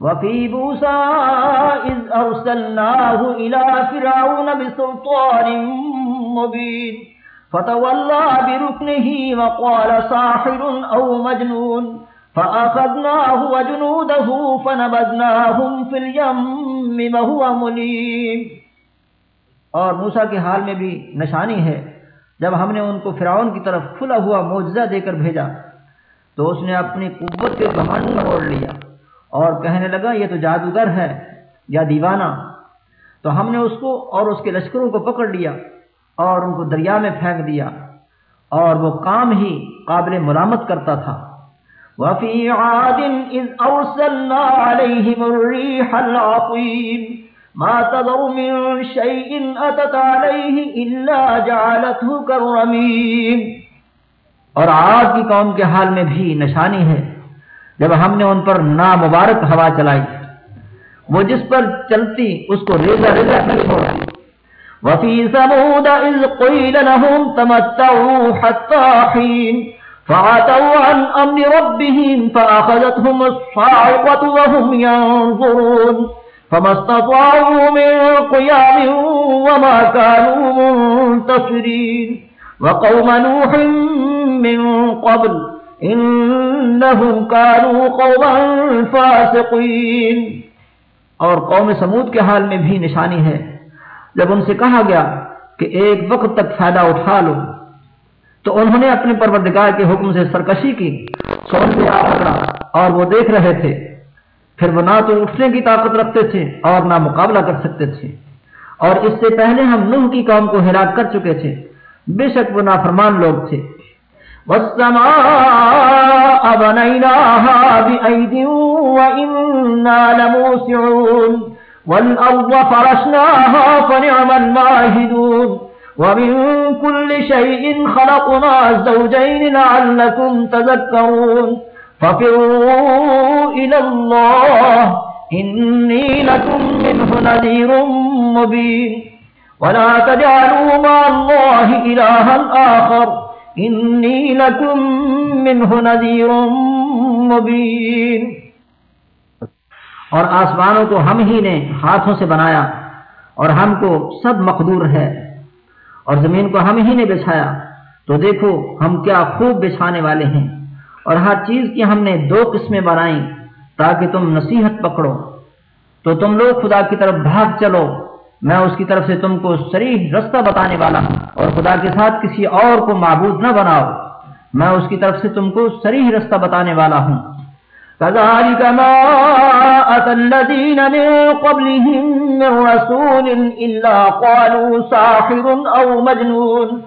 وفي موسى إذ أرسلناه إلى فرعون بسلطان مبين. فتولى بركنه وقال صاحر أو مجنون. فأخذناه وجنوده فنبذناهم في اليم وهو مليم. اور موسیٰ کے حال میں بھی نشانی ہے. جب ہم نے ان کو فرعون کی طرف کھلا ہوا معجزہ دے کر بھیجا، تو اس نے اپنی قوت کے گھمنڈ موڑ لیا۔ اور کہنے لگا، یہ تو جادوگر ہے یا دیوانہ؟ تو ہم نے اس کو اور اس کے لشکروں کو پکڑ لیا اور ان کو دریا میں پھینک دیا اور وہ کام ہی قابل ملامت کرتا تھا۔ وفي عاد إذ أرسلنا عليهم الريح العقيم ما تذر من شيء أتت عليه إلا جعلته كالرميم۔ اور عاد کی قوم کے حال میں بھی نشانی ہے۔ جب ہم نے ان پر نامبارک ہوا چلائی، وہ جس پر چلتی اس کو ریزا ریزا کر چھوڑتی وفي ثمود إذ قيل لهم تمتعوا حتى حين فعتوا عن أمر ربهم فأخذتهم الصاعقة وهم ينظرون فما استطاعوا من قيام وما كانوا منتصرين وقوم نوح من قبل انہم کانو قوما فاسقین اور قوم سمود کے حال میں بھی نشانی ہے۔ جب ان سے کہا گیا کہ ایک وقت تک فائدہ اٹھا لو، تو انہوں نے اپنے پروردگار کے حکم سے سرکشی کی سون سے آ پکڑا، اور وہ دیکھ رہے تھے۔ پھر وہ نہ تو اٹھنے کی طاقت رکھتے تھے اور نہ مقابلہ کر سکتے تھے۔ اور اس سے پہلے ہم نوح کی قوم کو ہلاک کر چکے تھے۔ بے شک وہ نافرمان لوگ تھے۔ والسماء بنيناها بأيد وإنا لموسعون والأرض فرشناها فنعم الماهدون ومن كل شيء خلقنا الزوجين لعلكم تذكرون ففروا إلى الله إني لكم منه نذير مبين ولا تجعلوا مع الله إلها آخر انی لکم منہ نذیر مبین اور آسمانوں کو ہم ہی نے ہاتھوں سے بنایا اور ہم کو سب مقدور ہے۔ اور زمین کو ہم ہی نے بچھایا۔ تو دیکھو ہم کیا خوب بچھانے والے ہیں۔ اور ہر چیز کی ہم نے دو قسمیں بنائیں تاکہ تم نصیحت پکڑو۔ تو تم لوگ خدا کی طرف بھاگ چلو۔ میں اس کی طرف سے تم کو سریح رستہ بتانے والا ہوں اور خدا کے ساتھ کسی اور کو معبود نہ بناؤ۔ میں اس کی طرف سے تم کو سریح رستہ بتانے والا ہوں۔ كذلك ما أتى الذين من قبلهم من رسول إلا قالوا ساحر أو مجنون۔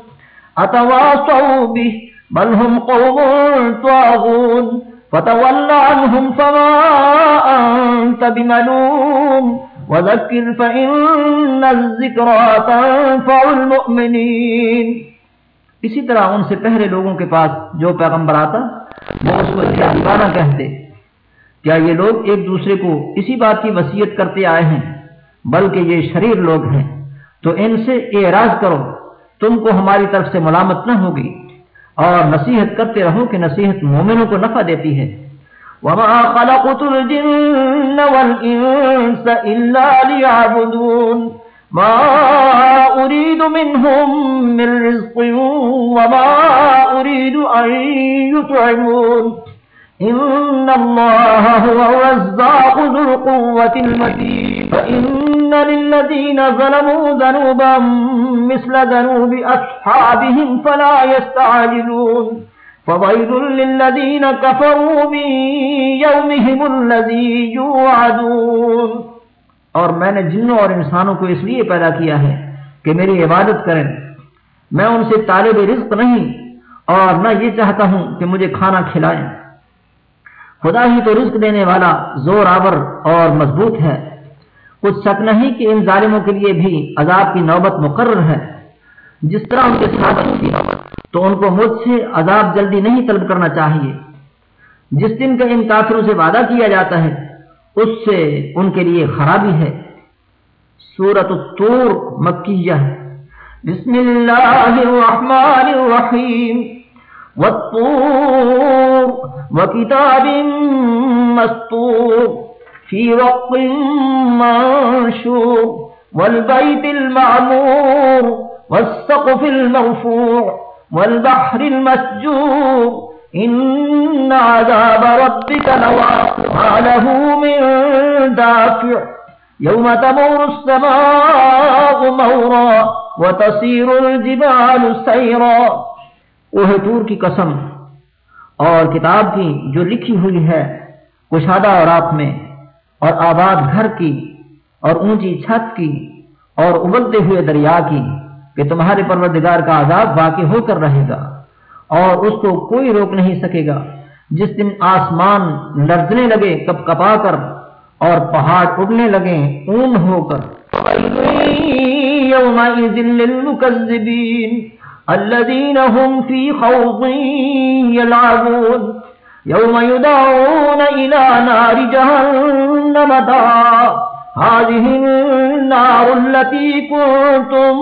أتواصوا به؟ بل هم قوم طاغون۔ فتول عنهم فما أنت بملوم۔ وذكر فإن الذكرى تنفع المؤمنين. اسی طرح ان سے پہلے لوگوں کے پاس جو پیغمبر آتا، وہ اس کو اچھا دیوانہ کہتے۔ کیا یہ لوگ ایک دوسرے کو اسی بات کی وصیت کرتے آئے ہیں؟ بلکہ یہ شریر لوگ ہیں۔ تو ان سے اعراض کرو، تم کو ہماری طرف سے ملامت نہ ہوگی۔ اور نصیحت کرتے رہو کہ نصیحت مومنوں کو نفع دیتی ہے۔ وما خلقت الجن والإنس إلا ليعبدون ما أريد منهم من رزق وما أريد أن يتعمون إن الله هو الرزاق ذو القوة المتين فإن للذين ظلموا ذنوبا مثل ذنوب أصحابهم فلا يستعجلون فويل للذين كفروا من يومهم الذي يوعدون اور میں نے جنوں اور انسانوں کو اس لیے پیدا کیا ہے کہ میری عبادت کریں۔ میں ان سے طالب رزق نہیں اور نہ یہ چاہتا ہوں کہ مجھے کھانا کھلائیں۔ خدا ہی تو رزق دینے والا زور آور اور مضبوط ہے۔ کچھ شک نہیں کہ ان ظالموں کے لیے بھی عذاب کی نوبت مقرر ہے۔ جس طرح ان کے ساتھ کی نوبت تو ان کو مجھ سے عذاب جلدی نہیں طلب کرنا چاہیے۔ جس دن کا ان کافروں سے وعدہ کیا جاتا ہے، اس سے ان کے لیے خرابی ہے۔ سورت الطور مکیہ ہے۔ بسم اللہ الرحمن الرحیم۔ والطور وکتاب مستور۔ في رق منشور۔ والبيت المعمور۔ والسقف المرفوع۔ والبحر المسجور. إن عذاب ربك لواقع له من دافع. يوم تمور السماء مورا وتصير الجبال سيرا. اوہ تور کی قسم اور کتاب کی جو لکھی ہوئی ہے، کشادہ اور آپ میں، اور آباد گھر کی، اور اونچی چھت کی، اور ابلتے ہوئے دریا کی۔ کہ تمہارے پروردگار کا عذاب واقع ہو کر رہے گا اور اس کو کوئی روک نہیں سکے گا۔ جس دن آسمان لرزنے لگے، کپ کپا کر اور پہاڑ اڑنے لگے، اون ہو کر۔ الذين هم في خوض يلعبون۔ يوم يدعون إلى نار جهنم دعا هذه النار التي كنتم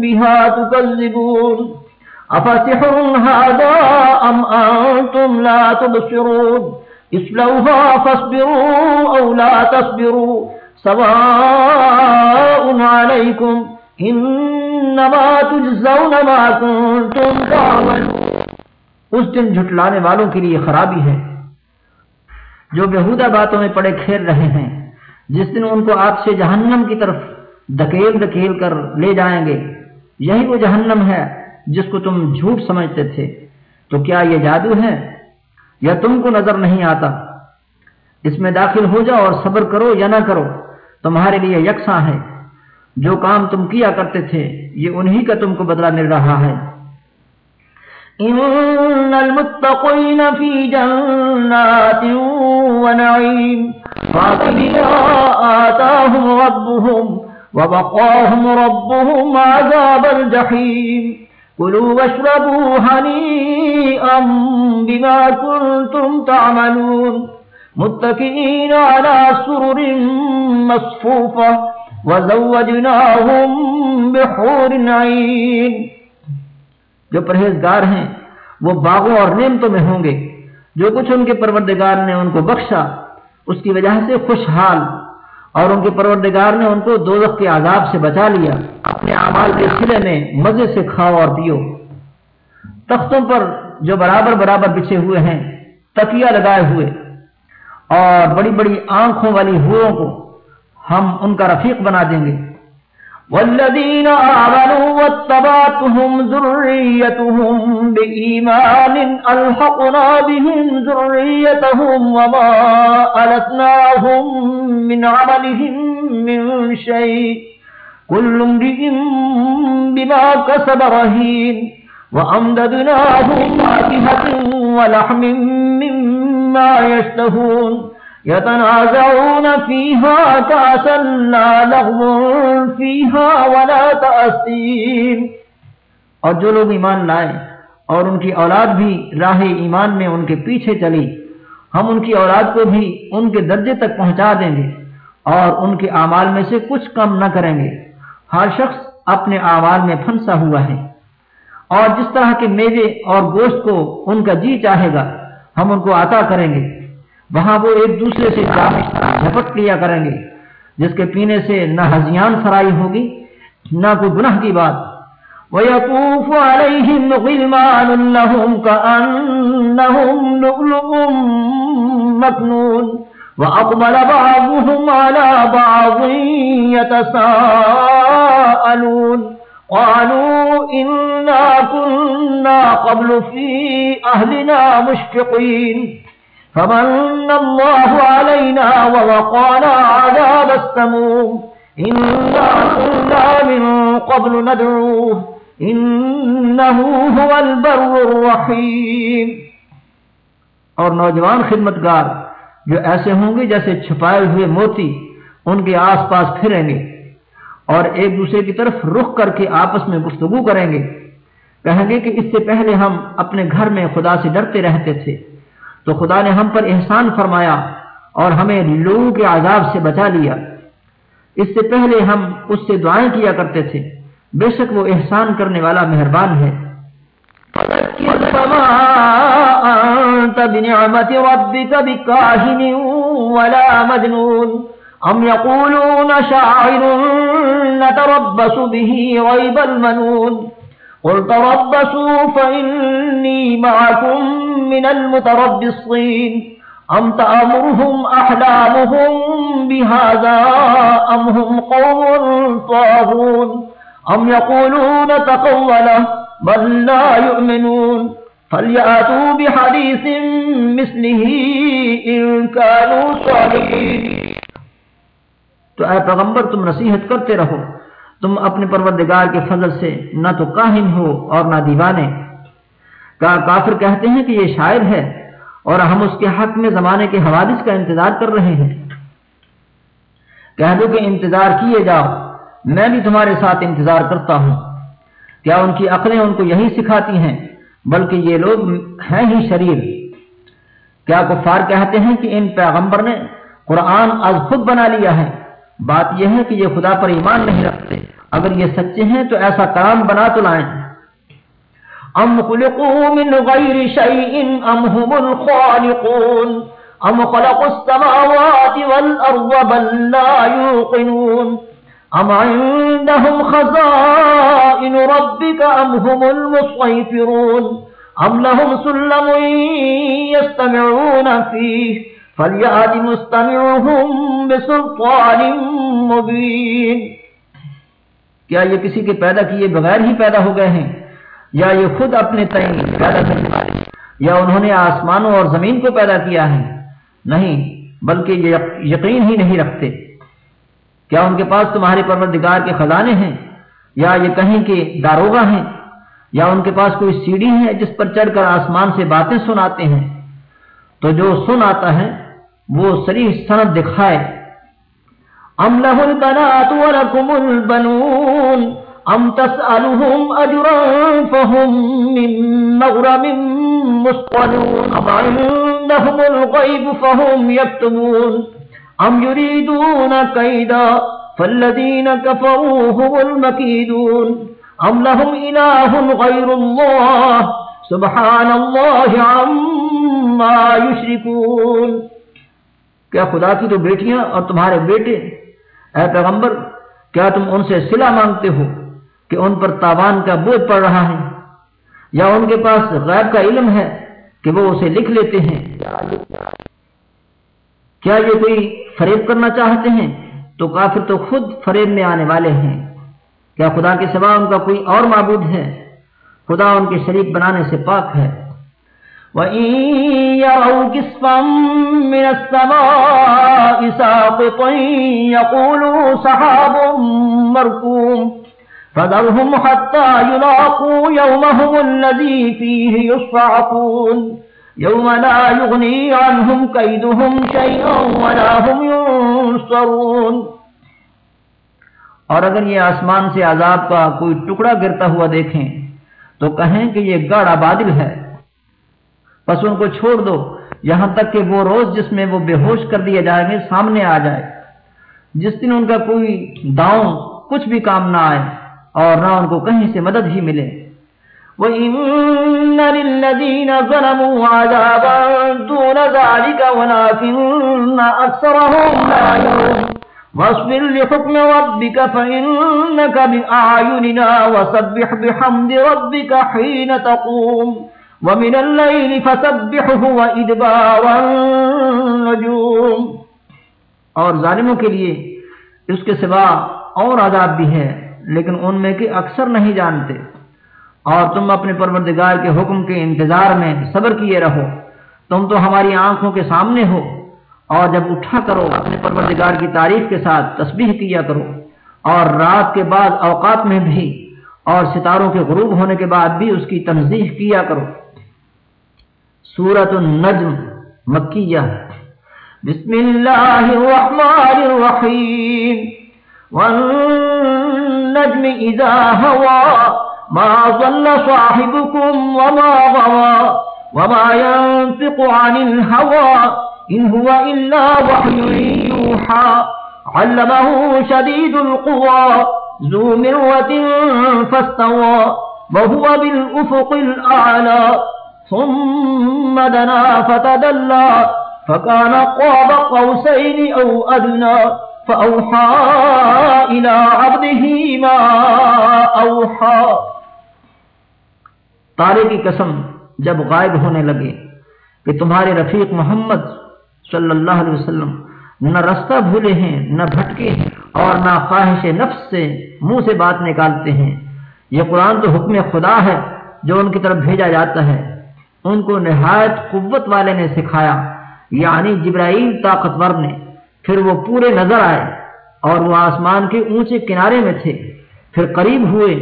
بها تكذبون. أفسحر هذا أم أنتم لا تبصرون؟ اسلوها فاصبروا أو لا تصبروا. سواء عليكم. انما تجزون ما كنتم تعملون. اس دن جھٹلانے والوں کے لیے خرابی ہے جو بہودہ باتوں میں پڑے کھیل رہے ہیں. جس دن ان کو آپ سے جہنم کی طرف دکیل دکیل کر لے جائیں گے، یہی وہ جہنم ہے جس کو تم جھوٹ سمجھتے تھے۔ تو کیا یہ جادو ہے؟ یا تم کو نظر نہیں آتا؟ اس میں داخل ہو جاؤ اور صبر کرو یا نہ کرو، تمہارے لیے یکساں ہے۔ جو کام تم کیا کرتے تھے، یہ انہی کا تم کو بدلہ مل رہا ہے۔ ان المتقین فی جنات ونعیم آتاهم ربهم وبقاهم ربهم عذاب كلوا واشربوا هنيئا بما كنتم تعملون متكئين على سرر مصفوفة وزوجناهم بحور عين جو پرہیزگار ہیں، وہ باغوں اور نعمتوں میں ہوں گے، جو کچھ ان کے پروردگار نے ان کو بخشا اس کی وجہ سے خوشحال اور ان کے پروردگار نے ان کو دو کے عذاب سے بچا لیا۔ اپنے اعمال کے سلے میں مزے سے کھاؤ اور پیو۔ تختوں پر جو برابر برابر بچھے ہوئے ہیں تکیا لگائے ہوئے اور بڑی بڑی آنکھوں والی ہو کو ہم ان کا رفیق بنا دیں گے۔ والذين آمنوا واتبعتهم ذريتهم بإيمان ألحقنا بهم ذريتهم وما ألتناهم من عملهم من شيء كل امرئ بما كسب رهين وأمددناهم فاكهة ولحم مما يشتهون يتنازعون فيها كاسا لا لغو فيها ولا تأثير اور جو لوگ ایمان لائے اور ان کی اولاد بھی راہ ایمان میں ان کے پیچھے چلی، ہم ان کی اولاد کو بھی ان کے درجے تک پہنچا دیں گے اور ان کے اعمال میں سے کچھ کم نہ کریں گے۔ ہر شخص اپنے اعمال میں پھنسا ہوا ہے۔ اور جس طرح کے میوے اور گوشت کو ان کا جی چاہے گا، ہم ان کو عطا کریں گے۔ وہاں وہ ایک دوسرے سے جھپٹ لیا کریں گے، جس کے پینے سے نہ ہزیان سرائی ہوگی، نہ کوئی گناہ کی بات۔ وَيَطُوفُ عَلَيْهِمْ غِلْمَانٌ لَهُمْ كَأَنَّهُمْ لُؤْلُؤٌ مَكْنُونٌ وَأَقْبَلَ بَعْضُهُمْ عَلَى بَعْضٍ يَتَسَاءَلُونَ قَالُوا إِنَّا كُنَّا قَبْلُ فِي أَهْلِنَا مُشْفِقِينَ فمن الله علينا ووقانا عذاب السموم. إنا كنا من قبل ندعوه. إنه هو البر الرحيم. اور نوجوان خدمتگار جو ایسے ہوں گے جیسے چھپائے ہوئے موتی، ان کے آس پاس پھریں گے اور ایک دوسرے کی طرف رخ کر کے آپس میں گفتگو کریں گے۔ کہیں گے کہ اس سے پہلے ہم اپنے گھر میں خدا سے ڈرتے رہتے تھے۔ تو خدا نے ہم پر احسان فرمایا اور ہمیں لوگوں کے عذاب سے بچا لیا۔ اس سے پہلے ہم اس سے دعائیں کیا کرتے تھے۔ بے شک وہ احسان کرنے والا مہربان ہے۔ بنعمت ربك بكاهن ولا مجنون أم يقولون شاعر نتربص به غيب المنون قل تربصوا فإني معكم من المتربصين أم تأمرهم أحلامهم بهذا أم هم قوم طاغون أم يقولون تقوله بل لا يؤمنون فليأتوا بحديث مثله إن كانوا صالحين تو اے پیغمبر تم نصیحت کرتے رہو۔ تم اپنے پروردگار کے فضل سے نہ تو کاہن ہو اور نہ دیوانے۔ کا کافر کہتے ہیں کہ یہ شاعر ہے اور ہم اس کے حق میں زمانے کے حوادث کا انتظار کر رہے ہیں۔ کہہ دو کہ انتظار کیے جاؤ، میں بھی تمہارے ساتھ انتظار کرتا ہوں۔ کیا ان کی عقلیں ان کو یہی سکھاتی ہیں، بلکہ یہ لوگ ہیں ہی شریر۔ کیا کفار کہتے ہیں کہ ان پیغمبر نے قرآن از خود بنا لیا ہے؟ بات یہ ہے کہ یہ خدا پر ایمان نہیں رکھتے۔ اگر یہ سچے ہیں تو ایسا کام بنا تو لائیں۔ ام خلقوا من غیر شیء ام هم الخالقون۔ ام خلقوا السماوات والارض بل لا يوقنون۔ ام عندهم خزائن ربك ام هم المصيفرون ام لهم سلم يستمعون فيه۔ فَلْيَأْتِ مُسْتَمِعُهُمْ بِسُلْطَانٍ مُبِينٍ۔ کیا یہ کسی کے پیدا کیے بغیر ہی پیدا ہو گئے ہیں، یا یہ خود اپنے تئیں پیدا کرنے والے یا انہوں نے آسمانوں اور زمین کو پیدا کیا ہے۔ نہیں، بلکہ یہ یقین ہی نہیں رکھتے۔ کیا ان کے پاس تمہارے پروردگار کے خزانے ہیں؟ یا یہ کہیں کہ داروگا ہیں؟ یا ان کے پاس کوئی سیڑھی ہے جس پر چڑھ کر آسمان سے باتیں سناتے ہیں؟ تو جو سن آتا ہے، وہ سری سند دکھائے۔ ام له البنات ولكم البنون ام تسألهم اجرا فهم من مغرم مسقلون ام عندهم الغيب فهم يكتبون ام يريدون كيدا فالذين كفروا هم المكيدون ام لهم اله غير الله سبحان الله عما يشركون کیا خدا کی تو بیٹیاں اور تمہارے بیٹے اے پیغمبر، کیا تم ان سے سلا مانگتے ہو کہ ان پر تاوان کا بوجھ پڑ رہا ہے؟ یا ان کے پاس غیب کا علم ہے کہ وہ اسے لکھ لیتے ہیں؟ کیا یہ کوئی فریب کرنا چاہتے ہیں؟ تو کافر تو خود فریب میں آنے والے ہیں۔ کیا خدا کے سوا ان کا کوئی اور معبود ہے؟ خدا ان کے شریک بنانے سے پاک ہے۔ وَإِن يَرَوْا كِسْفًا مِّنَ السَّمَاءِ سَاقِطًا يَقُولُوا سَحَابٌ مَّرْكُومٌ فَذَرْهُمْ حَتَّىٰ يُلَاقُوا يَوْمَهُمُ الَّذِي فِيهِ يُصْعَقُونَ يَوْمَ لَا يُغْنِي عَنْهُمْ كَيْدُهُمْ شَيْئًا وَلَا هُمْ يُنصَرُونَ اور اگر یہ آسمان سے عذاب کا کوئی ٹکڑا گرتا ہوا دیکھیں تو کہیں کہ یہ گاڑا بادل ہے۔ بس ان کو چھوڑ دو۔ یہاں تک کہ وہ روز جس میں وہ بے ہوش کر دیے جائیں گے، سامنے آ جائے۔ جس دن ان کا کوئی داؤں کچھ بھی کام نہ آئے اور نہ ان کو کہیں سے مدد ہی ملے۔ وَإِنَّ لِلَّذِينَ ظَلَمُوا عَذَابًا دُونَ ذَلِكَ وَلَكِنَّ أَكْثَرَهُمْ لَا يَعْلَمُونَ ومن الليل فسبحه وإدبار النجوم. اور ظالموں کے لیے اس کے سوا اور عذاب بھی ہے لیکن ان میں کہ اکثر نہیں جانتے۔ اور تم اپنے پروردگار کے حکم کے انتظار میں صبر کیے رہو۔ تم تو ہماری آنکھوں کے سامنے ہو۔ اور جب اٹھا کرو، اپنے پروردگار کی تعریف کے ساتھ تسبیح کیا کرو۔ اور رات کے بعد اوقات میں بھی اور ستاروں کے غروب ہونے کے بعد بھی اس کی تنظیح کیا کرو۔ سورة النجم مكية بسم الله الرحمن الرحيم والنجم إذا هوى ما ظل صاحبكم وما غوى وما ينفق عن الهوى إن هو إلا وحي يوحى علمه شديد القوى ذو مروة فاستوى وهو بالأفق الأعلى ثم دنا فتدلى، فكان قاب قوسين أو أدنى، فأوحى إلى عبده ما أوحى. تارے کی قسم، جب غائب ہونے لگے کہ تمہارے رفیق محمد صلی اللہ علیہ وسلم نہ رستہ بھولے ہیں، نہ بھٹکے ہیں اور نہ خواہش نفس سے منہ سے بات نکالتے ہیں، یہ قرآن تو حکم خدا ہے جو ان کی طرف بھیجا جاتا ہے۔ ان کو نہایت قوت والے نے سکھایا یعنی جبرائیل طاقتور نے۔ پھر وہ پورے نظر آئے اور وہ آسمان کے اونچے کنارے میں تھے۔ پھر قریب ہوئے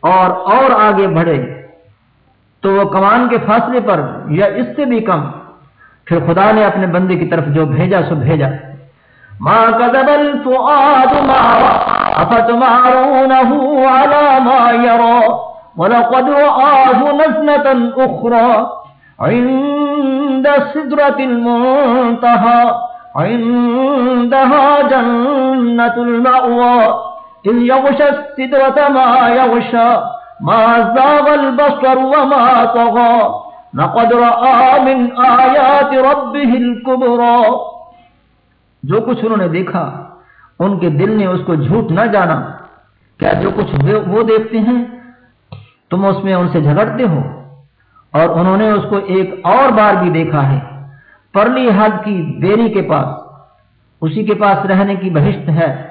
اور اور آگے بڑھے۔ تو وہ کمان کے فاصلے پر یا اس سے بھی کم۔ پھر خدا نے اپنے بندے کی طرف جو بھیجا سو بھیجا۔ ما كذب الفؤاد ما أفتمارونه على ما يرى ولقد رآه نزلة أخرى۔ عند سدرة المنتهى، عندها جنة المأوى. إذ يغشى السدرة ما يغشى، ما زاغ البصر وما طغى. لقد رأى من آيات ربه الكبرى. جو کچھ انہوں نے دیکھا، ان کے دل نے اس کو جھوٹ نہ جانا۔ کیا جو کچھ وہ دیکھتے ہیں، تم اس میں ان سے جھگڑتے ہو؟ اور انہوں نے اس کو ایک اور بار بھی دیکھا ہے، پرلی حد کی بیری کے پاس۔ اسی کے پاس رہنے کی بہشت ہے۔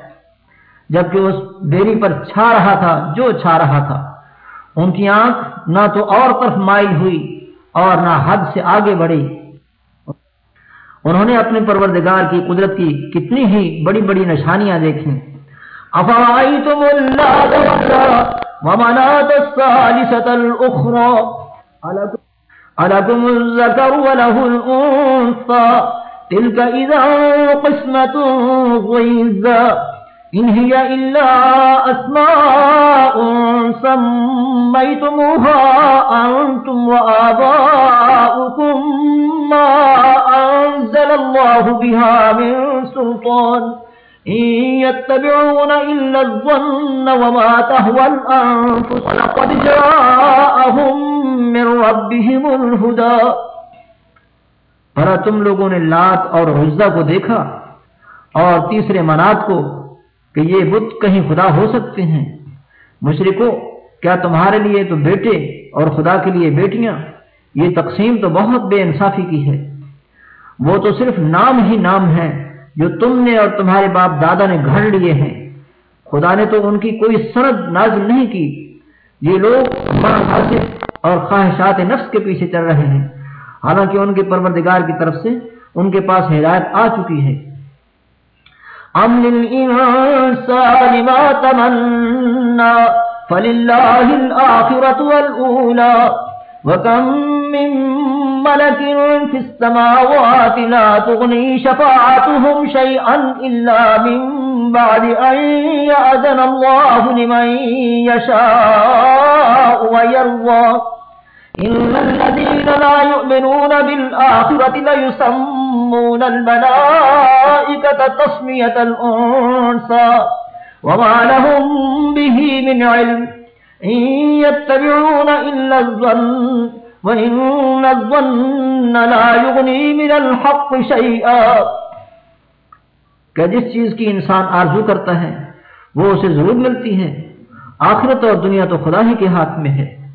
جبکہ اس بیری پر چھا رہا تھا، جو چھا رہا تھا۔ ان کی آنکھ نہ تو اور طرف مائل ہوئی اور نہ حد سے آگے بڑھی۔ انہوں نے اپنے پروردگار کی قدرت کی کتنی ہی بڑی بڑی نشانیاں دیکھی افرائیتم اللہ ومنات الثالثة الأخرى؟ ألكم الذكر وله الأنثى تلك إذا قسمة ضيزى إن هي إلا أسماء سميتموها أنتم وآباؤكم ما أنزل الله بها من سلطان إن يتبعون إلا الظن وما تهوى الأنفس لقد جاءهم من ربهم الهدى۔ پر تم لوگوں نے لات اور عزہ کو دیکھا اور تیسرے منات کو کہ یہ بت کہیں خدا ہو سکتے ہیں۔ مشرقوں کیا تمہارے لیے تو بیٹے اور خدا کے لیے بیٹیاں؟ یہ تقسیم تو بہت بے انصافی کی ہے۔ وہ تو صرف نام ہی نام ہے جو تم نے اور تمہارے باپ دادا نے گھڑ لیے ہیں۔ خدا نے تو ان کی کوئی سرد نازل نہیں کی۔ یہ لوگ اور خواہشات نفس کے پیچھے چل رہے ہیں۔ حالانکہ ان کے پروردگار کی طرف سے ان کے پاس ہدایت آ چکی ہے۔ أم للإنسان ما تمنى فلله الآخرة والأولى وكم من ملك في السماوات لا تغني شفاعتهم شيئا إلا من بعد أن يأذن الله لمن يشاء ويرضى. إن الذين لا يؤمنون بالآخرة ليسمون الملائكة تسمية الأنسى وما لهم به من علم. إن يتبعون إلا الظن، وإن الظن لا يغني من الحق شيئا. کہ جس چیز کی انسان آرزو کرتا ہے، وہ اسے ضرور ملتی ہے۔ آخرت اور دنیا تو خدا ہی کے ہاتھ میں ہے۔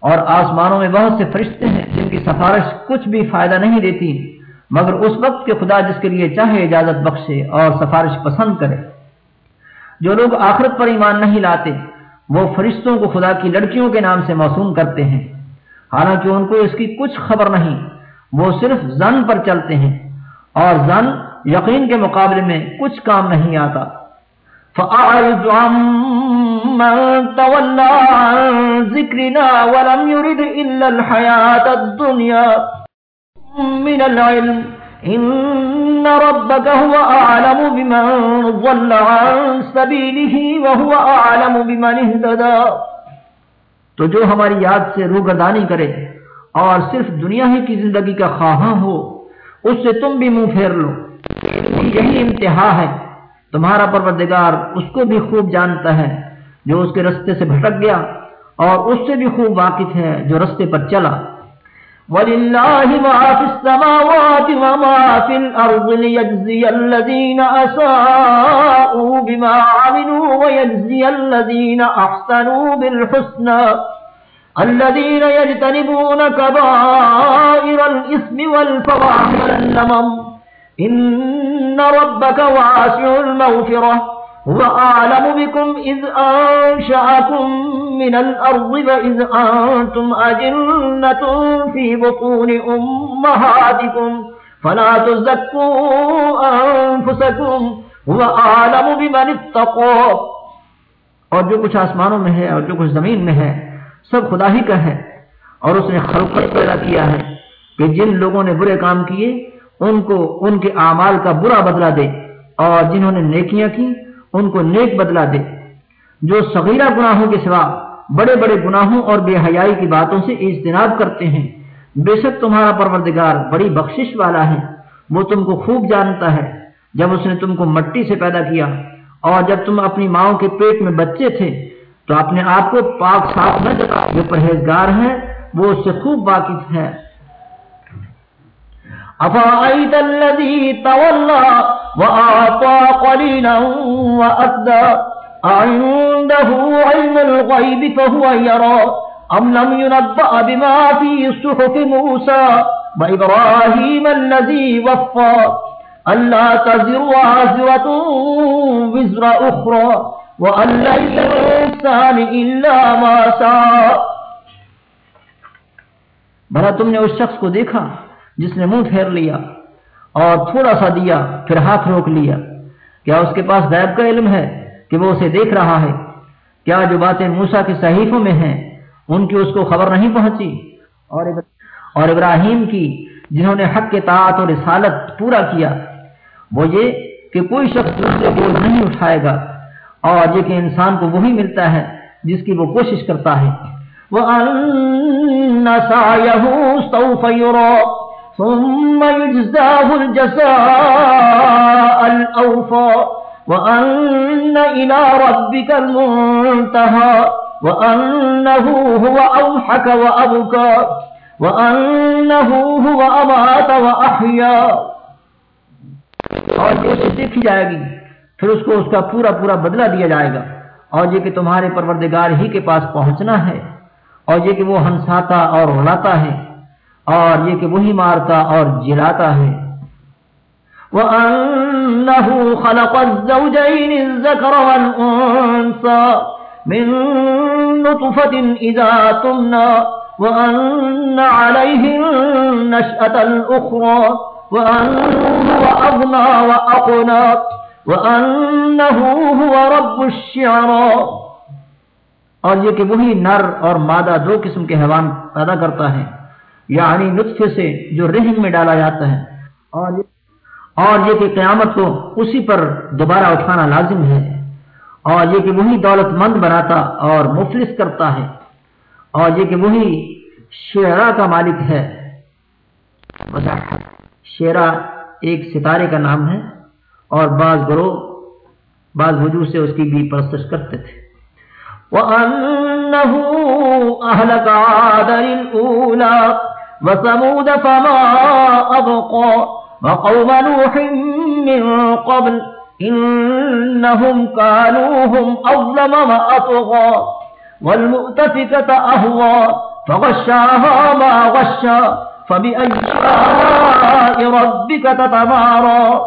اور آسمانوں میں بہت سے فرشتے ہیں جن کی سفارش کچھ بھی فائدہ نہیں دیتی، مگر اس وقت کے خدا جس کے لیے چاہے اجازت بخشے اور سفارش پسند کرے۔ جو لوگ آخرت پر ایمان نہیں لاتے، وہ فرشتوں کو خدا کی لڑکیوں کے نام سے موسوم کرتے ہیں۔ حالانکہ ان کو اس کی کچھ خبر نہیں، وہ صرف زن پر چلتے ہیں۔ اور زن یقین کے مقابلے میں کچھ کام نہیں آتا۔ فأعرض عمن تولى عن ذكرنا ولم يرد إلا الحياة الدنيا من العلم إن ربك هو أعلم بمن ظل عن سبيله وهو أعلم بمن اهتدى۔ تو جو ہماری یاد سے روگردانی کرے اور صرف دنیا ہی کی زندگی کا خواہاں ہو، اس سے تم بھی منہ پھیر لو۔ یہی انتہا ہے۔ تمہارا پروردگار اس کو بھی خوب جانتا ہے جو اس کے رستے سے بھٹک گیا اور اس سے بھی خوب واقف ہے جو رستے پر چلا۔ ولله ما في السماوات وما في الأرض ليجزي الذين أساءوا بما عملوا ويجزي الذين أحسنوا بالحسنى الذين يجتنبون كبائر الإثم والفواحش النمم إن ربك واسع المغفرة هو أعلم بكم إذ أنشأكم من الأرض وإذ أنتم أجنة في بطون أمهاتكم فلا تزكوا أنفسكم هو أعلم بمن اتقوا اور جو کچھ آسمانوں میں ہے اور جو کچھ زمین میں ہے، سب خدا ہی کا ہے اور اس نے خلقت پیدا کیا ہے کہ جن لوگوں نے برے کام کیے ان کو ان کے اعمال کا برا بدلہ دے اور جنہوں نے نیکیاں کی ان کو نیک بدلہ دے۔ جو صغیرہ گناہوں کے سوا بڑے بڑے گناہوں اور بے حیائی کی باتوں سے اجتناب کرتے ہیں، بے شک تمہارا پروردگار بڑی بخشش والا ہے۔ وہ تم کو خوب جانتا ہے۔ جب اس نے تم کو مٹی سے پیدا کیا اور جب تم اپنی ماؤں کے پیٹ میں بچے تھے، تو اپنے آپ کو پاک صاف نہ جتا جو پرہیزگار ہے وہ اس سے خوب واقف ہے أفرأيت الذي تولى وأعطى قليلا وأكدى عنده علم الغيب فهو يرى. أم لم ينبأ بما في صحف موسى وإبراهيم الذي وفى؟ ألا تزر وازرة وزر أخرى. وأن ليس الإنسان إلا ما سعى بھلا تم نے اس شخص کو دیکھا؟ جس نے منہ پھیر لیا اور تھوڑا سا دیا، پھر ہاتھ روک لیا۔ کیا اس کے پاس غیب کا علم ہے کہ وہ اسے دیکھ رہا ہے؟ کیا جو باتیں موسا کے صحیفوں میں ہیں، ان کی اس کو خبر نہیں پہنچی؟ اور اور ابراہیم کی، جنہوں نے حق کے طاعت اور رسالت پورا کیا، وہ یہ کہ کوئی شخص دوسرے بوجھ نہیں اٹھائے گا۔ اور یہ کہ انسان کو وہی ملتا ہے جس کی وہ کوشش کرتا ہے۔ وَأَنَّ سَعْيَهُ سَوْفَ يُرَى۔ ثم يجزاه الجزاء الأوفى وأن إلى ربك المنتهى وأنه هو أوحك وأبكى وأنه هو أمات وأحيا اور یہ اسے دیکھی جائے گی، پھر اس کو اس کا پورا پورا بدلہ دیا جائے گا۔ اور یہ کہ تمہارے پروردگار ہی کے پاس پہنچنا ہے۔ اور یہ کہ وہ ہنساتا اور رلاتا ہے۔ اور یہ کہ وہی مارتا اور جلاتا ہے۔ وَأَنَّهُ خَلَقَ الزَّوْجَيْنِ الذَّكَرَ وَالْأُنثَى مِن نُطْفَةٍ إِذَا تُمْنَى وَأَنَّ عَلَيْهِ النَّشْأَةَ الْأُخْرَى وَأَنَّهُ أَغْنَى وَأَقْنَى وَأَنَّهُ هُوَ رَبُّ الشِّعْرَى۔ اور یہ کہ وہی نر اور مادہ دو قسم کے حیوان پیدا کرتا ہے۔ یعنی نطفے سے جو رحم میں ڈالا جاتا ہے۔ اور یہ کہ قیامت کو اسی پر دوبارہ اٹھانا لازم ہے۔ اور یہ کہ وہی دولت مند بناتا اور مفلس کرتا ہے۔ اور یہ کہ وہی شیرا کا مالک ہے۔ شیرا ایک ستارے کا نام ہے۔ اور بعض گروہ بعض وجوہ سے اس کی بھی پرستش کرتے تھے۔ وَأَنَّهُ أَهْلَكَ عَادًا الْأُولَى۔ وثمود فما أبقى وقوم نوح من قبل إنهم كانوا هم أظلم وأطغى والمؤتفكة أهوى فغشاها ما غشى فبأي ربك تتمارى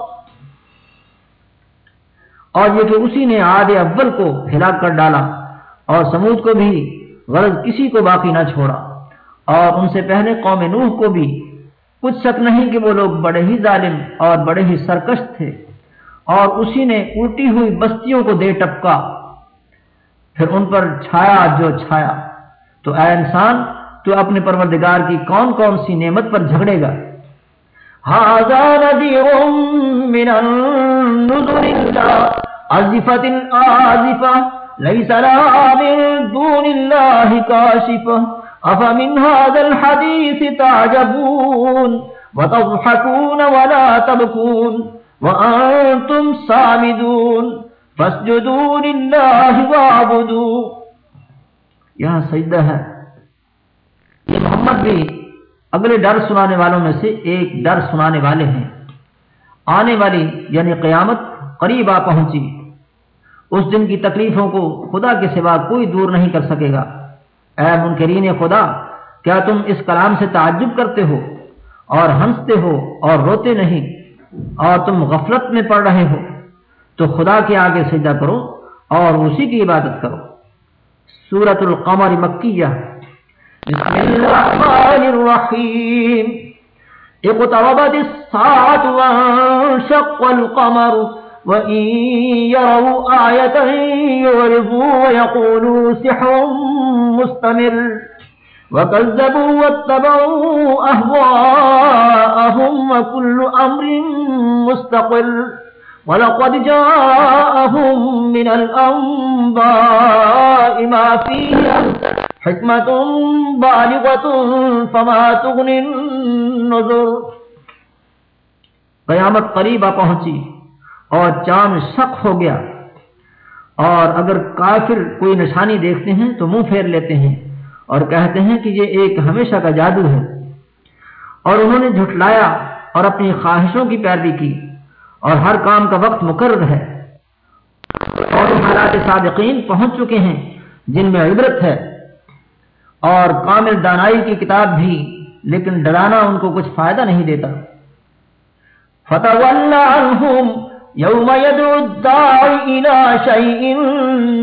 اور یہ کہ اسی نے عاد اول کو ہلاک کر ڈالا اور سمود کو بھی غرض کسی کو باقی نہ چھوڑا۔ اور ان سے پہلے قوم نوح کو بھی کچھ شک نہیں کہ وہ لوگ بڑے ہی ظالم اور بڑے ہی سرکش تھے۔ اور اسی نے الٹی ہوئی بستیوں کو دے ٹپکا۔ پھر ان پر چھایا جو چھایا۔ تو اے انسان، تو اپنے پروردگار کی کون کون سی نعمت پر جھگڑے گا؟ ليس لها من دون الله كاشفه أفمن هذا الحديث تعجبون وتضحكون ولا تبكون وأنتم سامدون فاسجدوا لله وعبدوا یہاں سجدہ ہے یہ محمد بھی اگلے ڈر سنانے والوں میں سے ایک ڈر سنانے والے ہیں۔ آنے والی یعنی قیامت، قریب آ پہنچی۔ اس دن کی تکلیفوں کو خدا کے سوا کوئی دور نہیں کر سکے گا۔ اے منکرین خدا، کیا تم اس کلام سے تعجب کرتے ہو اور ہنستے ہو اور روتے نہیں اور تم غفلت میں پڑ رہے ہو؟ تو خدا کے آگے سجدہ کرو اور اسی کی عبادت کرو۔ سورت القمر مکیہ۔ بسم الرحمن الرحیم۔ اقتربت الساعة وانشق القمر۔ وإن يروا مستمر وكذبوا واتبعوا أهواءهم وكل أمر مستقر ولقد جاءهم من الأنباء ما فيه حكمة بالغة فما تغني النذر۔ قیامت قریبا پہنچی۔ اور چاند شک ہو گیا۔ اور اگر کافر کوئی نشانی دیکھتے ہیں تو منہ پھیر لیتے ہیں اور کہتے ہیں کہ یہ ایک ہمیشہ کا جادو ہے۔ اور انہوں نے جھٹلایا اور اپنی خواہشوں کی پیروی کی اور ہر کام کا وقت مقرر ہے۔ اور حالات صادقین پہنچ چکے ہیں جن میں عبرت ہے۔ اور کامل دانائی کی کتاب بھی، لیکن ڈرانا ان کو کچھ فائدہ نہیں دیتا۔ فتح يوم يدعو الداعي إلى شيء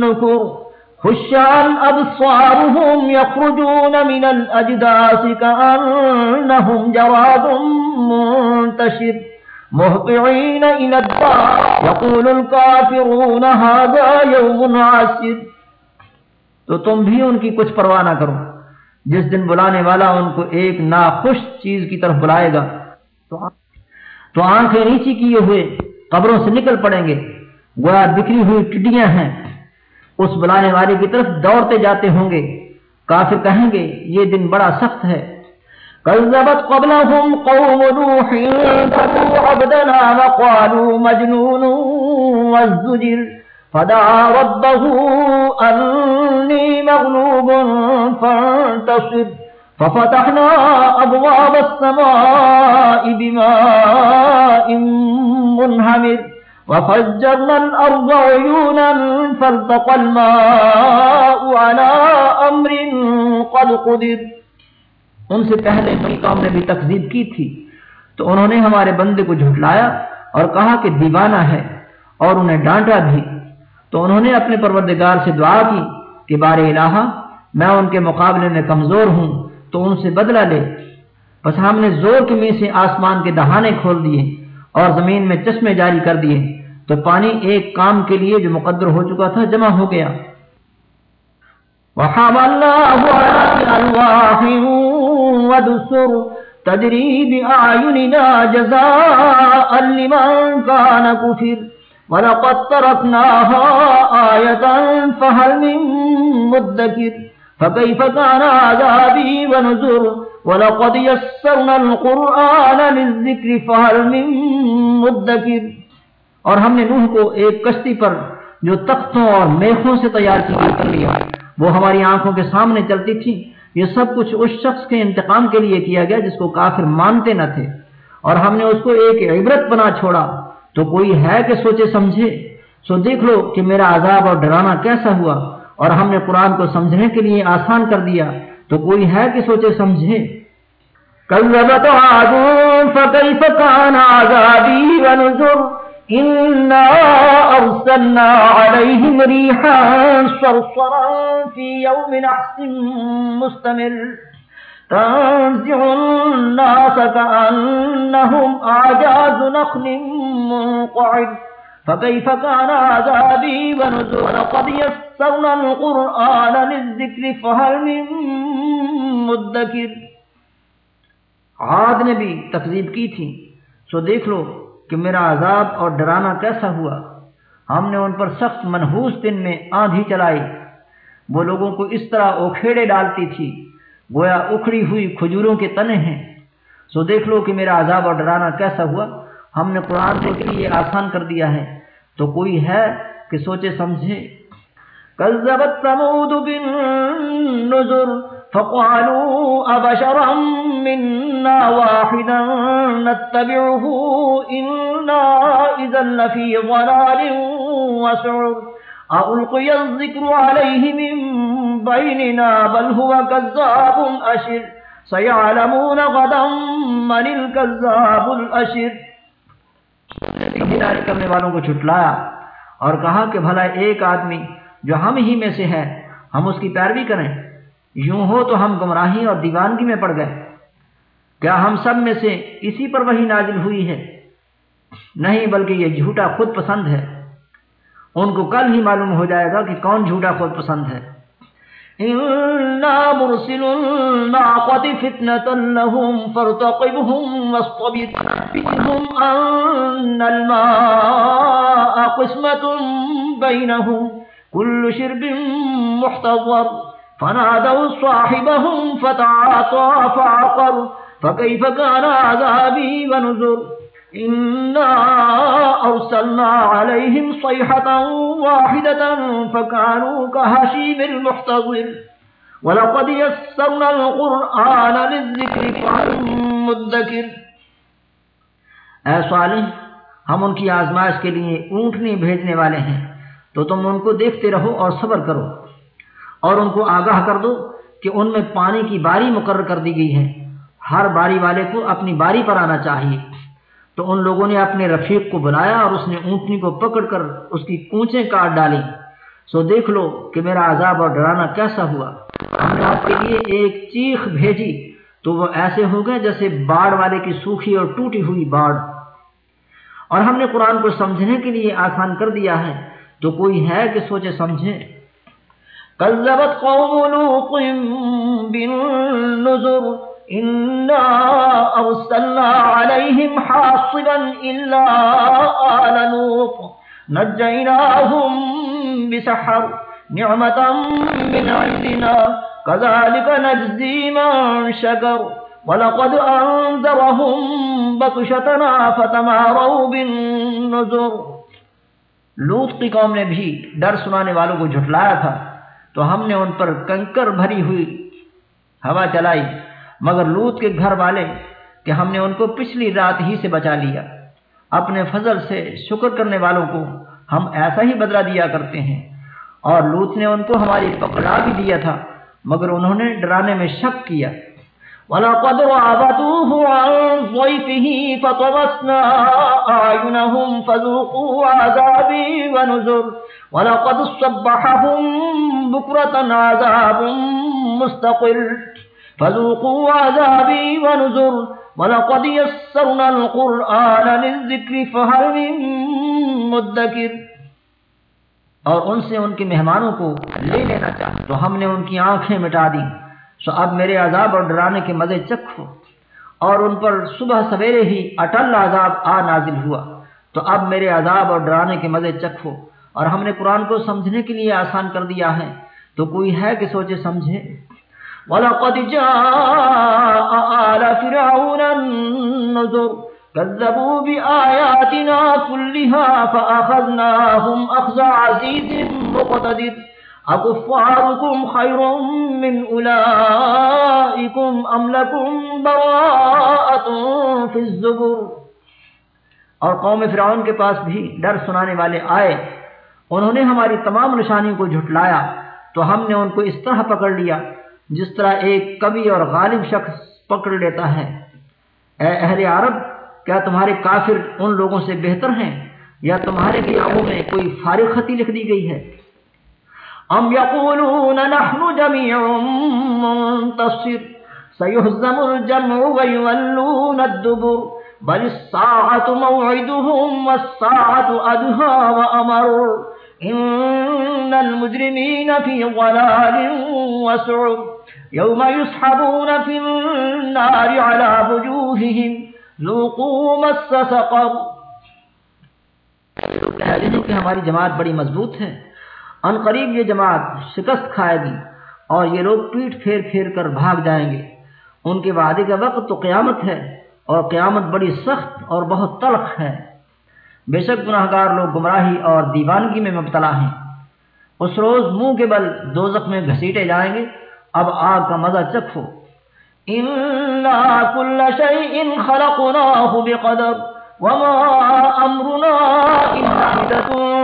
نكر خشعا أبصارهم يخرجون من الأجداس كأنهم جراد منتشر. مهطعين إلى الدار يقول الكافرون هذا يوم عسر. تو تم بھی ان کی کچھ پرواہ نہ کرو۔ جس دن بلانے والا ان کو ایک ناخوش چیز کی طرف بلائے گا، تو آنکھیں نیچی کیے ہوئے۔ قبروں سے نکل پڑیں گے۔ گویا بکھری ہوئی ٹڈیاں ہیں۔ اس بلانے والے کی طرف دوڑتے جاتے ہوں گے۔ کافر کہیں گے، یہ دن بڑا سخت ہے۔ كذبت قبلهم قوم نوح فتوا عبدنا وقالوا مجنون والزجر فدعا ربه أني مغلوب فانتصر ففتحنا أبواب السماء بماء منهمر وفجرنا الأرض عيونا فالتقى الماء على أمر قد قدر ان سے پہلے بنی قوم نے بھی تقزیب کی تھی۔ تو انہوں نے ہمارے بندے کو جھٹلایا اور کہا کہ دیوانہ ہے اور انہیں ڈانٹا بھی۔ تو انہوں نے اپنے پروردگار سے دعا کی کہ بار الہ میں ان کے مقابلے میں کمزور ہوں۔ تو ان سے بدلہ لے۔ بس ہم نے زور کے میں سے آسمان کے دہانے کھول دیے اور زمین میں چشمے جاری کر دیے۔ تو پانی ایک کام کے لیے جو مقدر ہو چکا تھا جمع ہو گیا۔ تجري بأعيننا جزاء لمن كان كفر۔ ولقد تركناها آية فهل من مدكر۔ فكيف كان عذابي ونذر ولقد يسرنا القرآن للذكر فهل من مدكر اور ہم نے نوح کو ایک کشتی پر جو تختوں اور میخوں سے تیار کر لیا، وہ ہماری آنکھوں کے سامنے چلتی تھی۔ یہ سب کچھ اس شخص کے انتقام کے لیے کیا گیا جس کو کافر مانتے نہ تھے۔ اور ہم نے اس کو ایک عبرت بنا چھوڑا۔ تو کوئی ہے کہ سوچے سمجھے؟ سو دیکھ لو کہ میرا عذاب اور ڈرانا کیسا ہوا۔ اور ہم نے قرآن کو سمجھنے کے لیے آسان کر دیا تو کوئی ہے کہ سوچے سمجھے؟ كذبت عاد فكيف كان عذابي ونذر إنا أرسلنا عليهم ريحا صرصرا في يوم نحس مستمر. تنزع الناس كأنهم أعجاز نخل منقعد فكيف كان عذابي ونذر ولقد يسرنا القرآن للذكر فهل من مدكر۔ عاد نے بھی تقزیب کی تھی۔ سو دیکھ لو کہ میرا عذاب اور ڈرانا کیسا ہوا۔ ہم نے ان پر سخت منحوس دن میں آندھی چلائی۔ وہ لوگوں کو اس طرح اوکھیڑے ڈالتی تھی۔ گویا اکھڑی ہوئی کھجوروں کے تنے ہیں۔ سو دیکھ لو کہ میرا عذاب اور ڈرانا کیسا ہوا۔ ہم نے قرآن کو کے لیے آسان کر دیا ہے۔ تو کوئی ہے کہ سوچے سمجھے۔ كذبت ثمود بالنذر فقالوا أبشرا منا واحدا نتبعه إنا إذا لفي ضلال وسعر۔ ألقي الذكر عليه من بيننا بل هو كذاب أشر۔ سيعلمون غدا من الكذاب الأشر۔ ہدایت کرنے والوں کو چھٹلایا اور کہا کہ بھلا ایک آدمی جو ہم ہی میں سے ہے، ہم اس کی پیروی کریں۔ یوں ہو تو ہم گمراہی اور دیوانگی میں پڑ گئے۔ کیا ہم سب میں سے اسی پر وہی نازل ہوئی ہے؟ نہیں، بلکہ یہ جھوٹا خود پسند ہے۔ ان کو کل ہی معلوم ہو جائے گا کہ کون جھوٹا خود پسند ہے۔ ان الماء قسمة بينهم كل شرب محتضر فنادوا صاحبهم فتعاطى فعقر فكيف كان عذابي ونذر إنا أرسلنا عليهم صيحة واحدة فكانوا كهشيم المحتضر ولقد يسرنا القرآن للذكر فعن مدكر۔ اے صالح؟ ہم ان کی آزمائش کے لیے اونٹنی بھیجنے والے ہیں۔ تو تم ان کو دیکھتے رہو اور صبر کرو۔ اور ان کو آگاہ کر دو کہ ان میں پانی کی باری مقرر کر دی گئی ہے۔ ہر باری والے کو اپنی باری پر آنا چاہیے۔ تو ان لوگوں نے اپنے رفیق کو بلایا اور اس نے اونٹنی کو پکڑ کر اس کی کونچیں کاٹ ڈالی۔ سو دیکھ لو کہ میرا عذاب اور ڈرانا کیسا ہوا۔ ہم نے آپ کے لیے ایک چیخ بھیجی۔ تو وہ ایسے ہو گئے جیسے باڑ والے کی سوکھی اور ٹوٹی ہوئی باڑ۔ اور ہم نے قرآن کو سمجھنے کے لیے آسان کر دیا ہے تو کوئی ہے کہ سوچے سمجھے۔ كذبت قوم لوط بالنذر، إنا أرسلنا عليهم حاصبا إلا آل لوط. نجيناهم بسحر نعمة من عندنا، كذلك نجزي من شكر. ولقد أنذرهم بطشتنا فتماروا بالنذر لوط کی قوم نے بھی ڈر سنانے والوں کو جھٹلایا تھا۔ تو ہم نے ان پر کنکر بھری ہوئی ہوا چلائی، مگر لوت کے گھر والے کہ ہم نے ان کو پچھلی رات ہی سے بچا لیا۔ اپنے فضل سے شکر کرنے والوں کو ہم ایسا ہی بدلا دیا کرتے ہیں۔ اور لوت نے ان کو ہماری پکڑا بھی دیا تھا، مگر انہوں نے ڈرانے میں شک کیا۔ ولقد رعبتوه عن ضيفه فطمسنا أعينهم فذوقوا عذابي ونذر. ولقد صبحهم بكرة عذاب مستقر. فذوقوا عذابي ونذر. ولقد يسرنا القرآن للذكر فهل من مدكر. اور ان سے ان کے مہمانوں کو لے لینا چاہتے تو ہم نے ان کی آنکھیں مٹا دی سو اب میرے عذاب اور ڈرانے کے مزے چکھو اور ان پر صبح سویرے ہی اٹل عذاب آ نازل ہوا۔ تو اب میرے عذاب اور ڈرانے کے مزے چکھو اور ہم نے قرآن کو سمجھنے کے لیے آسان کر دیا ہے۔ تو کوئی ہے کہ سوچے سمجھے۔ وَلَقَدْ جَاءَ آلَ فِرْعَوْنَ النُّذُرُ كَذَّبُوا بِآيَاتِنَا كُلِّهَا فَأَخَذْنَاهُمْ أَخْذَ عَزِيزٍ مُقْتَدِرٍ۔ أكفاركم خير من أولئكم أم لكم براءة في الزبر اور قوم فرعون کے پاس بھی ڈر سنانے والے آئے۔ انہوں نے ہماری تمام نشانیوں کو جھٹلایا۔ تو ہم نے ان کو اس طرح پکڑ لیا، جس طرح ایک کبھی اور غالب شخص پکڑ لیتا ہے۔ اے اہل عرب، کیا تمہارے کافر ان لوگوں سے بہتر ہیں؟ یا تمہارے کتابوں میں کوئی فارغ خطی لکھ دی گئی ہے؟ أم يقولون نحن جميع منتصر سيهزم الجمع ويولون الدبر بل الساعة موعدهم والساعة أدهى وأمر إن المجرمين في ضلال وسعر يوم يسحبون في النار على وجوههم ذوقوا مس سقر ہاں، کہ ہماری جماعت بڑی مضبوط ہے۔ ان قریب یہ جماعت شکست کھائے گی اور یہ لوگ پیٹ پھیر پھیر کر بھاگ جائیں گے۔ ان کے وعدے کا وقت تو قیامت ہے اور قیامت بڑی سخت اور بہت تلخ ہے۔ بے شک گناہ گار لوگ گمراہی اور دیوانگی میں مبتلا ہیں۔ اس روز منہ کے بل دو میں گھسیٹے جائیں گے۔ اب آگ کا مزہ چکھو۔ إنا كل شيء خلقناه بقدر وما أمرنا إلا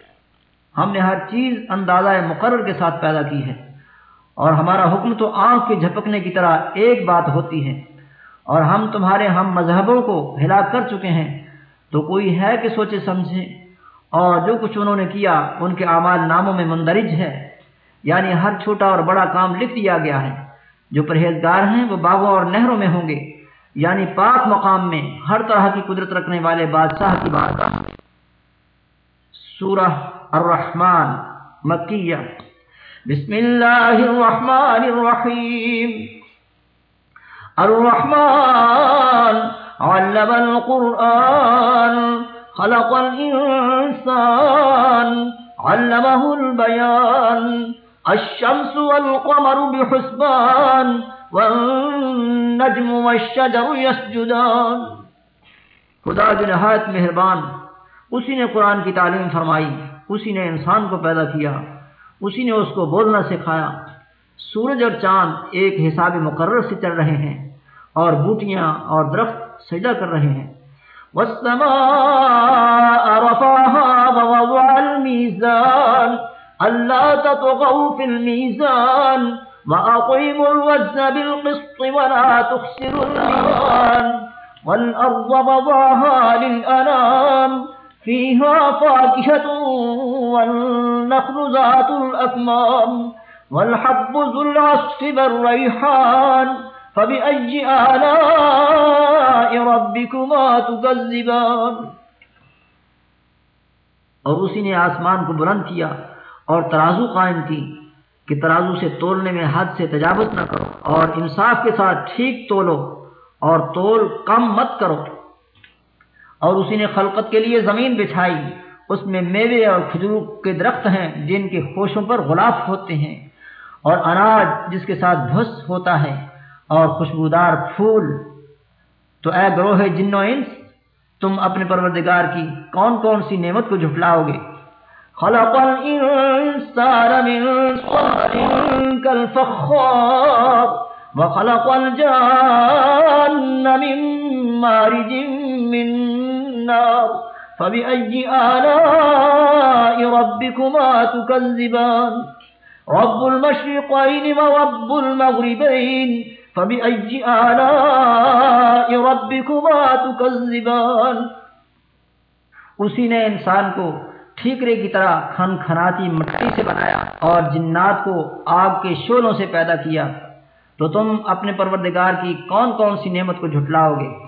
ہم نے ہر چیز اندازہ مقرر کے ساتھ پیدا کی ہے اور ہمارا حکم تو آنکھ کے جھپکنے کی طرح ایک بات ہوتی ہے اور ہم تمہارے ہم مذہبوں کو ہلاک کر چکے ہیں تو کوئی ہے کہ سوچے سمجھے اور جو کچھ انہوں نے کیا ان کے اعمال ناموں میں مندرج ہے یعنی ہر چھوٹا اور بڑا کام لکھ دیا گیا ہے جو پرہیزگار ہیں وہ باغوں اور نہروں میں ہوں گے یعنی پاک مقام میں ہر طرح کی قدرت رکھنے والے بادشاہ کی بات سورہ الرحمن مکیہ۔ بسم اللہ الرحمن الرحیم۔ الرحمن علم القرآن، خلق الانسان، علمه البیان۔ الشمس والقمر بحسبان، والنجم والشجر يسجدان خدا جو نہایت مہربان، اسی نے قرآن کی تعلیم فرمائی۔ اسی نے انسان کو پیدا کیا، اسی نے اس کو بولنا سکھایا۔ سورج اور چاند ایک حساب مقرر سے چل رہے ہیں اور بوٹیاں اور درخت سجدہ کر رہے ہیں۔ والسماء رفعها ولا فيها فاكهة والنخل ذات الأكمام والحب ذو العصف بالريحان فبأي آلاء ربكما تكذبان اور اسی نے آسمان کو بلند کیا اور ترازو قائم کی کہ ترازو سے تولنے میں حد سے تجاوز نہ کرو اور انصاف کے ساتھ ٹھیک تولو اور تول کم مت کرو اور اسی نے خلقت کے لیے زمین بچھائی۔ اس میں میوے اور کھجور کے درخت ہیں جن کے خوشوں پر غلاف ہوتے ہیں اور اناج جس کے ساتھ بھس ہوتا ہے اور خوشبودار پھول۔ تو اے گروہ جنو انس، تم اپنے پروردگار کی کون کون سی نعمت کو جھٹلاؤ گے؟ خلق الإنسان من صلب كالفخار وخلق الجان من مارج من نار فبأي آلاء ربكما تكذبان؟ رب المشرقين ورب المغربين. فبأي آلاء ربكما تكذبان؟ اسی نے انسان کو ٹھیکرے کی طرح کھن کھناتی مٹی سے بنایا اور جنات کو آگ کے شولوں سے پیدا کیا. تو تم اپنے پروردگار کی کون کون سی نعمت کو جھٹلاؤ گے؟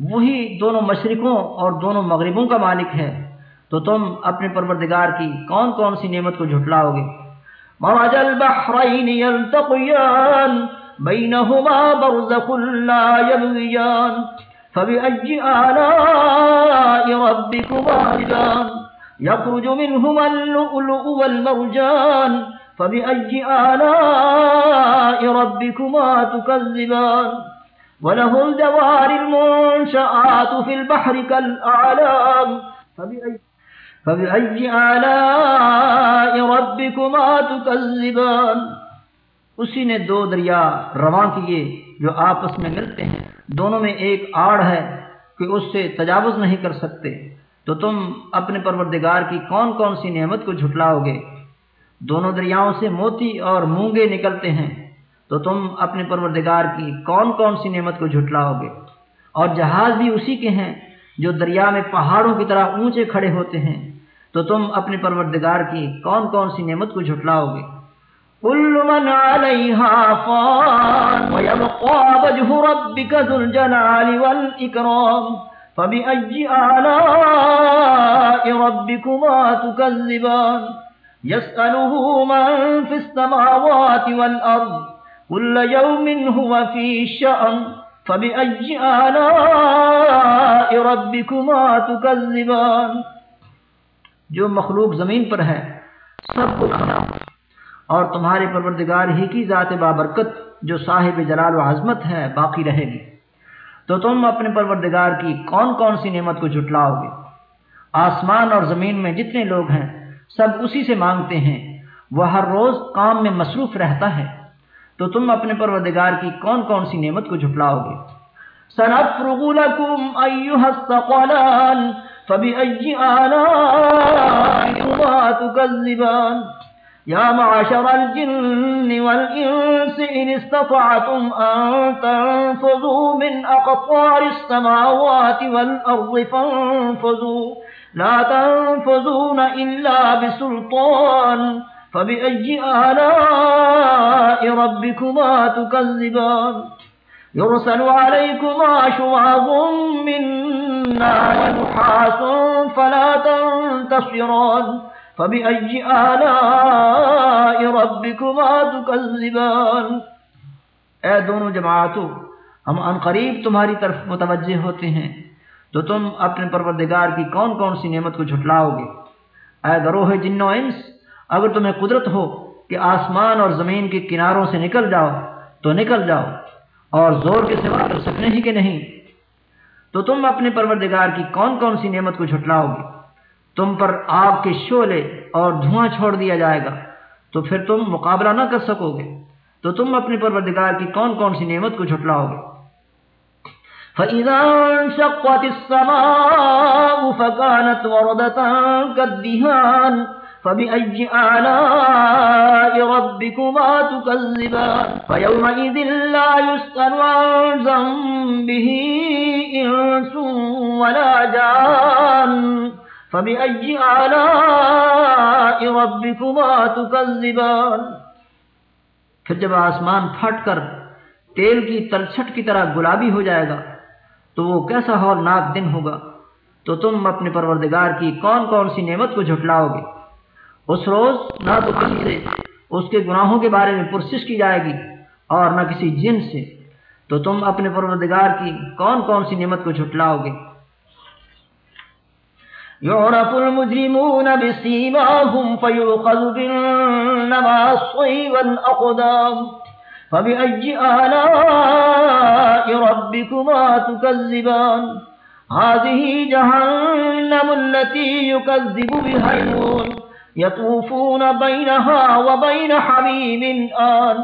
وہی دونوں مشرقوں اور دونوں مغربوں کا مالک ہے۔ تو تم اپنے پروردگار کی کون کون سی نعمت کو جھٹلاؤ گے؟ مرج البحرین یلتقیان، بینہما برزخ لا یبغیان فبأي آلاء ربكما جان يخرج منهما اللؤلؤ والمرجان فبأي آلاء ربكما تكذبان وله الدوار المنشآت في البحر كالأعلام فبأي, فبأي آلاء ربكما تكذبان اسی نے دو دریا رواں کیے جو آپس میں ملتے ہیں۔ دونوں میں ایک آڑ ہے کہ اس سے تجاوز نہیں کر سکتے۔ تو تم اپنے پروردگار کی کون کون سی نعمت کو جھٹلاؤ گے؟ دونوں دریاؤں سے موتی اور مونگے نکلتے ہیں۔ تو تم اپنے پروردگار کی کون کون سی نعمت کو جھٹلاؤ گے اور جہاز بھی اسی کے ہیں جو دریا میں پہاڑوں کی طرح اونچے کھڑے ہوتے ہیں۔ تو تم اپنے پروردگار کی کون کون سی نعمت کو جھٹلاؤ گے كل من عليها فان ويبقى وجه ربك ذو الجلال والإكرام فبأي آلاء ربكما تكذبان يسأله من في السماوات والأرض كل يوم هو في شأن، فبأي آلاء ربكما تكذبان؟ جو مخلوق زمین پر ہے، سب کو کھانا اور تمہارے پروردگار ہی کی ذات بابرکت، جو صاحب جلال و عظمت ہے، باقی رہے گی۔ تو تم اپنے پروردگار کی کون کون سی نعمت کو جھٹلاؤ گے؟ آسمان اور زمین میں جتنے لوگ ہیں، سب اسی سے مانگتے ہیں۔ وہ ہر روز کام میں مصروف رہتا ہے۔ تو تم اپنے پروردگار کی کون کون سی نعمت کو جھٹلاؤ گے سنفرغ لكم أيها الثقلان فبأي آلاء تكذبان؟ يا معشر الجن والإنس إن استطعتم أن تنفذوا من أقطار السماوات والأرض فانفذوا. لا تنفذون إلا بسلطان فبأي آلاء ربكما تكذبان يرسل عليكما شعب من نار فلا تنتصران فبأي آلاء ربكما تكذبان اے دونوں جماعتوں، ہم ان قریب تمہاری طرف متوجہ ہوتے ہیں تو تم اپنے پروردگار کی کون کون سی نعمت کو جھٹلاؤ گے؟ اے گروہ جن و انس اگر تمہیں قدرت ہو کہ آسمان اور زمین کے کناروں سے نکل جاؤ، تو نکل جاؤ، اور زور کے سوا کر سکنے ہی کہ نہیں۔ تو تم اپنے پروردگار کی کون کون سی نعمت کو جھٹلاؤ گے؟ تم پر آگ کے شعلے اور دھواں چھوڑ دیا جائے گا۔ تو پھر تم مقابلہ نہ کر سکو گے۔ تو تم اپنے پروردگار کی کون کون سی نعمت کو جھٹلاؤ گے؟ فَإِذَا فبأي آلاء ربكما تكذبان فيومئذ لا يسأل عن ذنبه إنس ولا جان فبأي آلاء ربكما تكذبان پھر جب آسمان پھٹ کر تیل کی تلچھٹ کی طرح گلابی ہو جائے گا، تو وہ کیسا ہولناک دن ہوگا؟ تو تم اپنے پروردگار کی کون کون سی نعمت کو جھٹلاؤ گے؟ اس روز نہ تو کسی سے اس کے گناہوں کے بارے میں پرسش کی جائے گی اور نہ کسی جن سے۔ تو تم اپنے پروردگار کی کون کون سی نعمت کو جھٹلاؤ گے؟ يعرف المجرمون بسيماهم فيؤخذ بالنواصي والأقدام فبأي آلاء ربكما تكذبان هذه جهنم التي يكذب بها المون يطوفون بينها وبين حميم آن.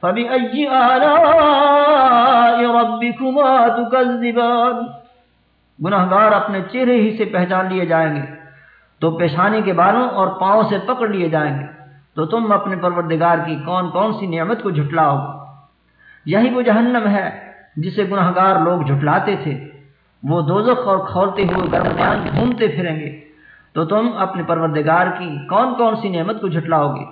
فبأي آلاء ربكما تكذبان؟ گناہگار اپنے چہرے ہی سے پہچان لیے جائیں گے، تو پیشانی کے بالوں اور پاؤں سے پکڑ لیے جائیں گے۔ تو تم اپنے پروردگار کی کون کون سی نعمت کو جھٹلاؤ یہی وہ جہنم ہے جسے گناہگار لوگ جھٹلاتے تھے۔ وہ دوزخ اور کھولتے ہوئے گرمیان گھومتے پھریں گے۔ تو تم اپنے پروردگار کی کون کون سی نعمت کو جھٹلاؤ گے؟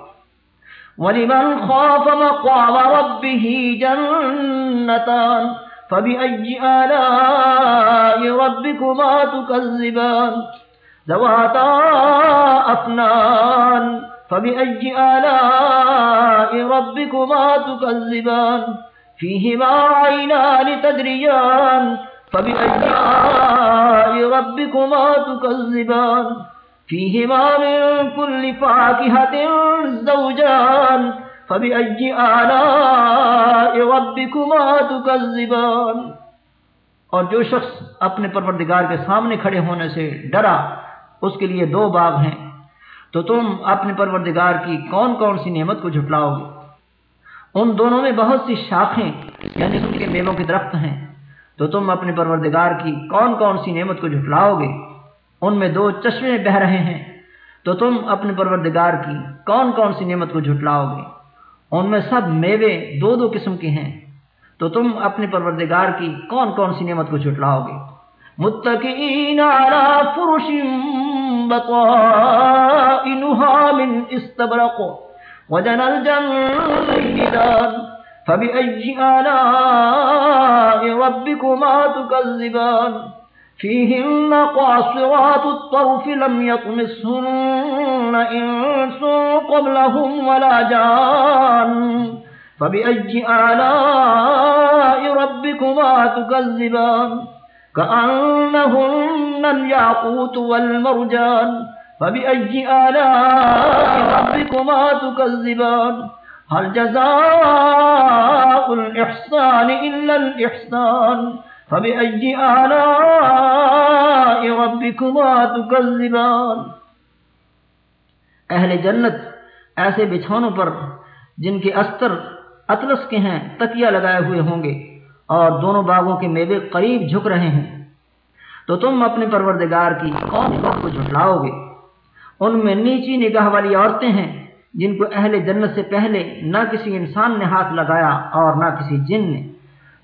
وَلِمَنْ خَافَ مَقَامَ رَبِّهِ جَنَّتَانِ فَبِأَيِّ آلَاءِ رَبِّكُمَا تُكَذِّبَانِ ذَوَاتَا أَفْنَانِ فَبِأَيِّ آلَاءِ رَبِّكُمَا تُكَذِّبَانِ فِيهِمَا عَيْنَانِ تَجْرِيَانِ فبأي ربكما تكذبان؟ فيهما من كل فاكهة زوجان. فبأي آلاء ربكما تكذبان؟ اور جو شخص اپنے پروردگار کے سامنے کھڑے ہونے سے ڈرا، اس کے لیے دو باغ ہیں۔ تو تم اپنے پروردگار کی کون کون سی نعمت کو جھٹلاؤ گے؟ ان دونوں میں بہت سی شاخیں یعنی ان کے میووں کے درخت ہیں۔ تو تم اپنے پروردگار کی کون کون سی نعمت کو جھٹلاؤ گے؟ ان میں دو چشمے بہ رہے ہیں۔ تو تم اپنے پروردگار کی کون کون سی نعمت کو جھٹلاؤ گے؟ ان میں سب میوے دو دو قسم کے ہیں۔ تو تم اپنے پروردگار کی کون کون سی نعمت کو جھٹلاؤ گے؟ متقین علی فرش من استبرق۔ وجن فبأي آلاء ربكما تكذبان فيهن قاصرات الطرف لم يطمسهن إنس قبلهم ولا جان فبأي آلاء ربكما تكذبان كأنهن الياقوت والمرجان فبأي آلاء ربكما تكذبان هل جزاء الإحسان إلا الإحسان؟ فبأي آلاء ربكما تكذبان؟ اہل جنت، ایسے بچھونوں پر جن کے استر اطلس کے ہیں تکیا لگائے ہوئے ہوں گے اور دونوں باغوں کے میوے قریب جھک رہے ہیں۔ تو تم اپنے پروردگار کی کون کو جھٹلاؤ گے۔ ان میں نیچی نگاہ والی عورتیں ہیں۔ جن کو اہل جنت سے پہلے نہ کسی انسان نے ہاتھ لگایا اور نہ کسی جن نے،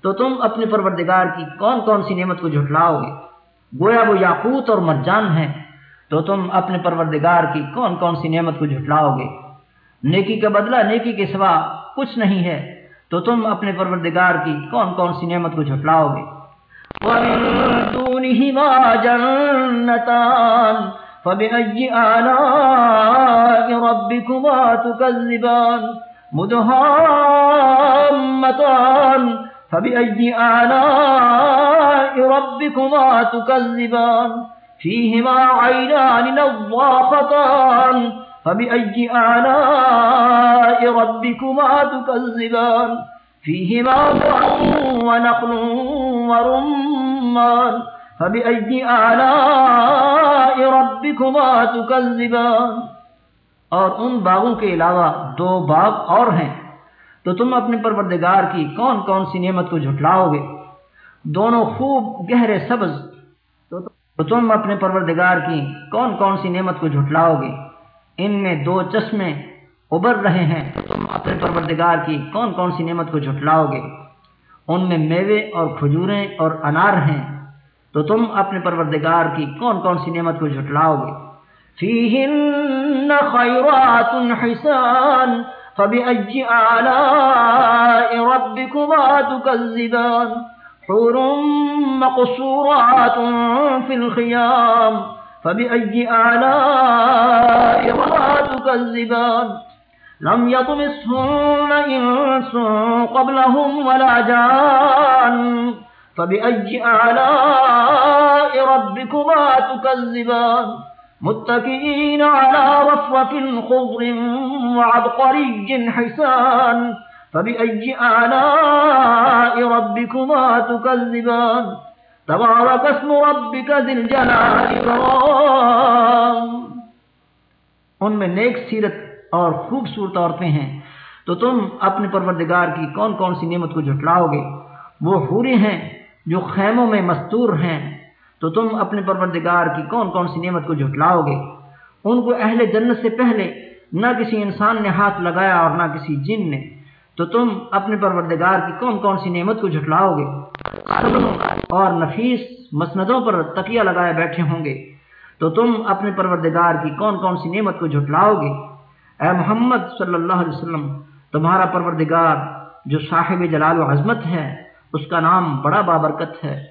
تو تم اپنے پروردگار کی کون کون سی نعمت کو جھٹلاؤ گے؟ گویا وہ یاقوت اور مرجان ہیں، تو تم اپنے پروردگار کی کون کون سی نعمت کو جھٹلاؤ گے؟ نیکی کا بدلہ نیکی کے سوا کچھ نہیں ہے، تو تم اپنے پروردگار کی کون کون سی نعمت کو جھٹلاؤ گے؟ فبأي آلاء ربكما تكذبان مدهامتان فبأي آلاء ربكما تكذبان فيهما عينان نضاختان فبأي آلاء ربكما تكذبان فيهما ونقل ورمان فبأي آلاء ربكما تكذبان اور ان باغوں کے علاوہ دو باغ اور ہیں۔ تو تم اپنے پروردگار کی کون کون سی نعمت کو جھٹلاؤ گے؟ دونوں خوب گہرے سبز۔ تو تم اپنے پروردگار کی کون کون سی نعمت کو جھٹلاؤ گے؟ ان میں دو چشمے ابر رہے ہیں۔ تو تم اپنے پروردگار کی کون کون سی نعمت کو جھٹلاؤ گے؟ ان میں میوے اور کھجوریں اور انار ہیں۔ تو تم اپنے پروردگار کی کون کون سی نعمت کو جھٹلاؤ گے؟ فیہن خیرات حسان، فبأي آلاء ربكما تكذبان، حور مقصورات في الخيام، فبأي آلاء ربكما تكذبان، لم يطمسهن إنس قبلهم ولا جان فبأي آلاء ربكما تكذبان متكئين على رفرف خضر وعبقري حسان فبأي آلاء ربكما تكذبان تبارك اسم ربك ذي الجلال والإكرام ان میں نیک سیرت اور خوبصورت عورتیں ہیں۔ تو تم اپنے پروردگار کی کون کون سی نعمت کو جھٹلاؤ گے؟ وہ حوری ہیں۔ جو خیموں میں مستور ہیں، تو تم اپنے پروردگار کی کون کون سی نعمت کو جھٹلاؤ گے؟ ان کو اہل جنت سے پہلے نہ کسی انسان نے ہاتھ لگایا اور نہ کسی جن نے، تو تم اپنے پروردگار کی کون کون سی نعمت کو جھٹلاؤ گے؟ اور نفیس مسندوں پر تکیہ لگائے بیٹھے ہوں گے، تو تم اپنے پروردگار کی کون کون سی نعمت کو جھٹلاؤ گے؟ اے محمد صلی اللہ علیہ وسلم، تمہارا پروردگار جو صاحب جلال و عظمت ہے اس کا نام بڑا بابرکت ہے۔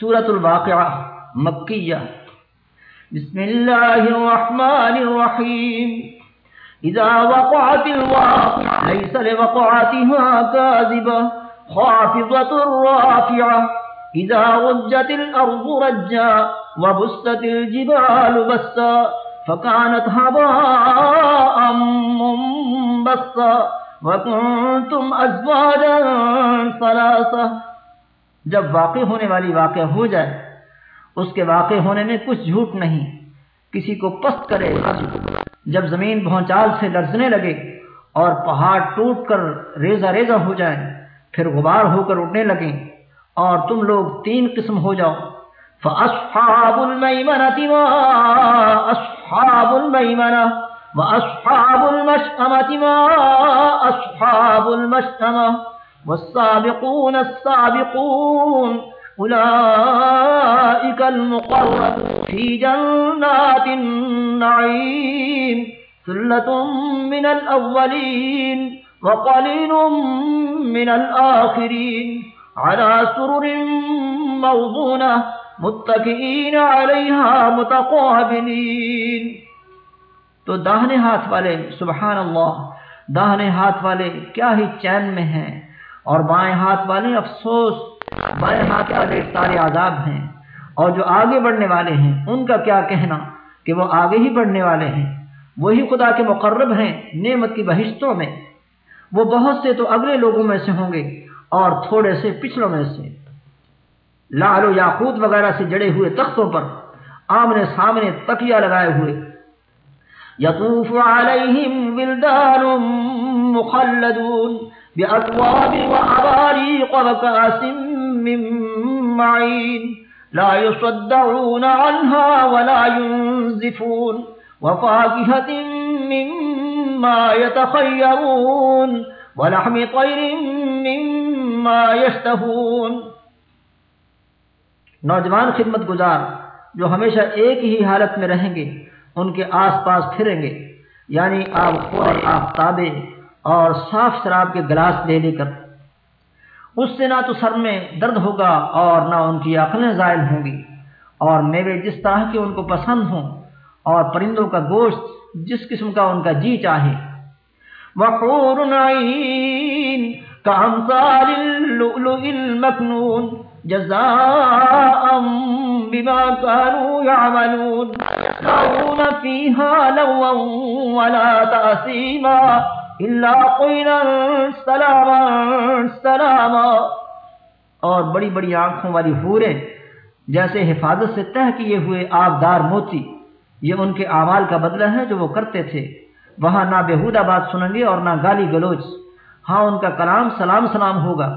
سورت الواقعہ مکیہ۔ بسم اللہ الرحمن الرحیم۔ اذا وقعت الواقع ليس لوقعتها كاذبة خافضة رافعة اذا رجت الارض رجا۔ وبست الجبال بسا۔ فكانت هباء منبسا۔ وَكُنْتُمْ أَزْوَاجًا ثَلَاثَةً جب واقع ہونے والی واقع ہو جائے، اس کے واقع ہونے میں کچھ جھوٹ نہیں۔ کسی کو پست کرے، جب زمین بھونچال سے لرزنے لگے اور پہاڑ ٹوٹ کر ریزہ ریزہ ہو جائے پھر غبار ہو کر اٹھنے لگیں اور تم لوگ تین قسم ہو جاؤ۔ فَأَصْحَابُ الْمَيْمَنَةِ وَأَصْحَابُ الْمَيْمَنَةِ۔ وأصحاب المشأمة ما أصحاب المشأمة والسابقون السابقون أولئك المقرب في جنات النعيم ثلة من الأولين وقليل من الآخرين على سرر موضونة متكئين عليها متقابلين تو داہنے ہاتھ والے، سبحان اللہ، داہنے ہاتھ والے کیا ہی چین میں ہیں؟ اور بائیں ہاتھ والے، افسوس، بائیں ہاتھ والے سارے عذاب ہیں۔ اور جو آگے بڑھنے والے ہیں، ان کا کیا کہنا؟ کہ وہ آگے ہی بڑھنے والے ہیں۔ وہی خدا کے مقرب ہیں نعمت کی بہشتوں میں۔ وہ بہت سے تو اگلے لوگوں میں سے ہوں گے اور تھوڑے سے پچھلوں میں سے۔ لال و یاقوت وغیرہ سے جڑے ہوئے تختوں پر، آمنے سامنے تکیا لگائے ہوئے يطوف عليهم ولدان مخلدون بأكواب وأباريق وكأس من معين لا يصدعون عنها ولا ينزفون وفاكهة مما يتخيرون ولحم طير مما يشتهون نوجوان خدمت گزار جو ہمیشہ ایک ہی حالت میں رہیں گے ان کے آس پاس پھریں گے یعنی آب، خور آفتابے اور صاف شراب کے گلاس لے لے کر۔ اس سے نہ تو سر میں درد ہوگا اور نہ ان کی عقلیں زائل ہوں گی۔ اور میوے جس طرح کے ان کو پسند ہوں، اور پرندوں کا گوشت جس قسم کا ان کا جی چاہے۔ وقور نعین اللؤلؤ جزاء بما كانوا يعملون. يسمعون فيها لوا ولا تأثيما. إلا قيلا سلاما سلاما. اور بڑی بڑی آنکھوں والی حوریں جیسے حفاظت سے تہ کیے ہوئے آبدار موتی، یہ ان کے اعمال کا بدلہ ہے جو وہ کرتے تھے۔ وہاں نہ بےحودہ بات سنیں گے اور نہ گالی گلوچ۔ ہاں ان کا کلام سلام سلام ہوگا۔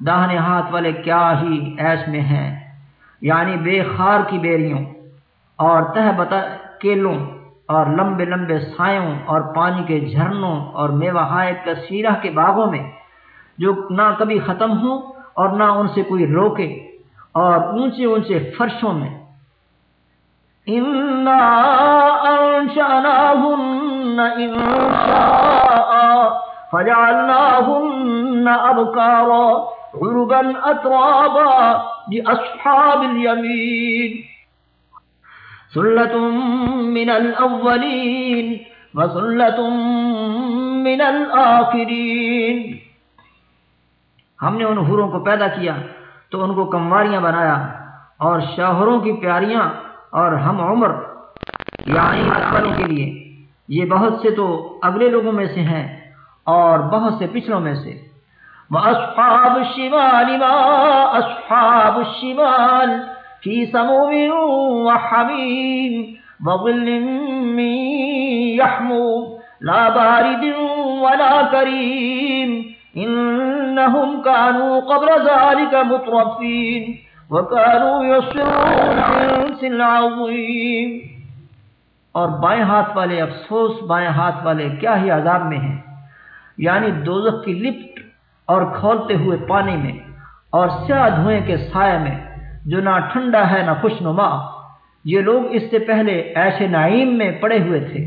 داہنے ہاتھ والے کیا ہی ایس میں ہیں؟ یعنی بے خار کی بیریوں اور تہ بتا کیلوں اور لمبے لمبے سایوں اور پانی کے جھرنوں اور میوہائے کثیرہ کے باغوں میں جو نہ کبھی ختم ہوں اور نہ ان سے کوئی روکے اور اونچے اونچے فرشوں میں۔ فجعلناهن أبكارا عربا أترابا لأصحاب اليمين. سلة من الأولين وسلة من الآخرين. ہم نے ان حوروں کو پیدا کیا تو ان کو کمواریاں بنایا اور شوہروں کی پیاریاں اور ہم عمر یعنی کے لیے۔ یہ بہت سے تو اگلے لوگوں میں سے ہیں اور بہت سے پچھلوں میں سے۔ وَأَصْحَابُ الشِّمَالِ مَا أَصْحَابُ الشِّمَالِ فِي سَمُومٍ وَحَمِيمٍ وَظِلٍ مِّن يَحْمُومٍ لَا بَارِدٍ وَلَا كَرِيمٍ إِنَّهُمْ كَانُوا قَبْلَ ذَلِكَ مُتْرَفِينَ وَكَانُوا يُصِرُّونَ عِنْسِ الْعَظِيمِ اور بائیں ہاتھ والے افسوس، بائیں ہاتھ والے کیا ہی عذاب میں ہیں؟ یعنی دوزخ کی لپٹ اور کھولتے ہوئے پانی میں اور سیاہ دھوئیں کے سائے میں، جو نہ ٹھنڈا ہے نہ خوش نما یہ لوگ اس سے پہلے ایسے نعیم میں پڑے ہوئے تھے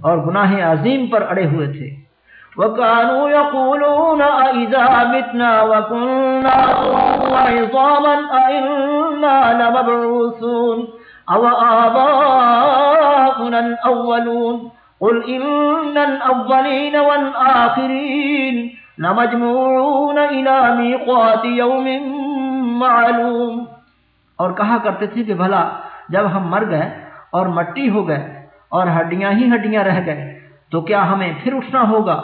اور گناہ عظیم پر اڑے ہوئے تھے۔ وَكَانُوا يَقُولُونَ أَإِذَا مِتْنَا وَكُنَّا وَعِظَامًا أَإِنَّا لَمَبْعُوثُونَ أَوَ آبَاؤُنَا الْأَوَّلُونَ قل إن الأولين والآخرين لمجموعون إلى ميقات يوم معلوم۔ اور کہا کرتے تھے کہ بھلا، جب ہم مر گئے اور مٹی ہو گئے اور ہڈیاں ہی ہڈیاں رہ گئے، تو کیا ہمیں پھر اٹھنا ہوگا؟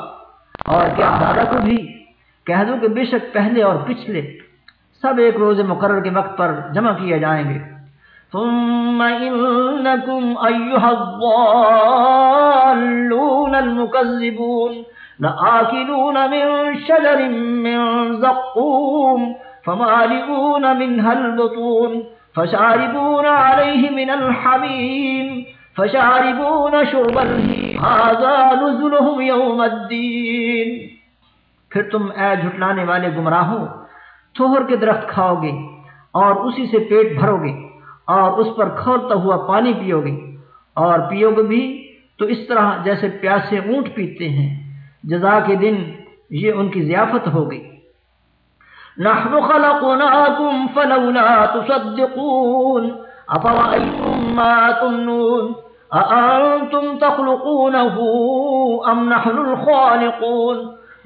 اور کیا دادا کو بھی؟ کہہ دو کہ بے شک پہلے اور پچھلے سب ایک روز مقرر کے وقت پر جمع کیے جائیں گے۔ ثم إنكم أيها الضالون المكذبون لآكلون من شجر من زقوم، فمالئون منها البطون، فشاربون عليه من الحميم، فشاربون شرب الهيم. هذا نزلهم يوم الدين. پھر تم اے جھٹلانے والے گمراہوں تھوہر کے درخت کھاؤ گے اور اسی سے پیٹ بھرو گے اور اس پر کھولتا ہوا پانی پیو گے اور پیو گے بھی تو اس طرح جیسے پیاسے اونٹ پیتے ہیں۔ جزا کے دن یہ ان کی ضیافت ہو گئی۔ نحن خلقناكم فلولا تصدقون۔ أفرأيتم ما تمنون؟ أأنتم تخلقونه أم نحن الخالقون؟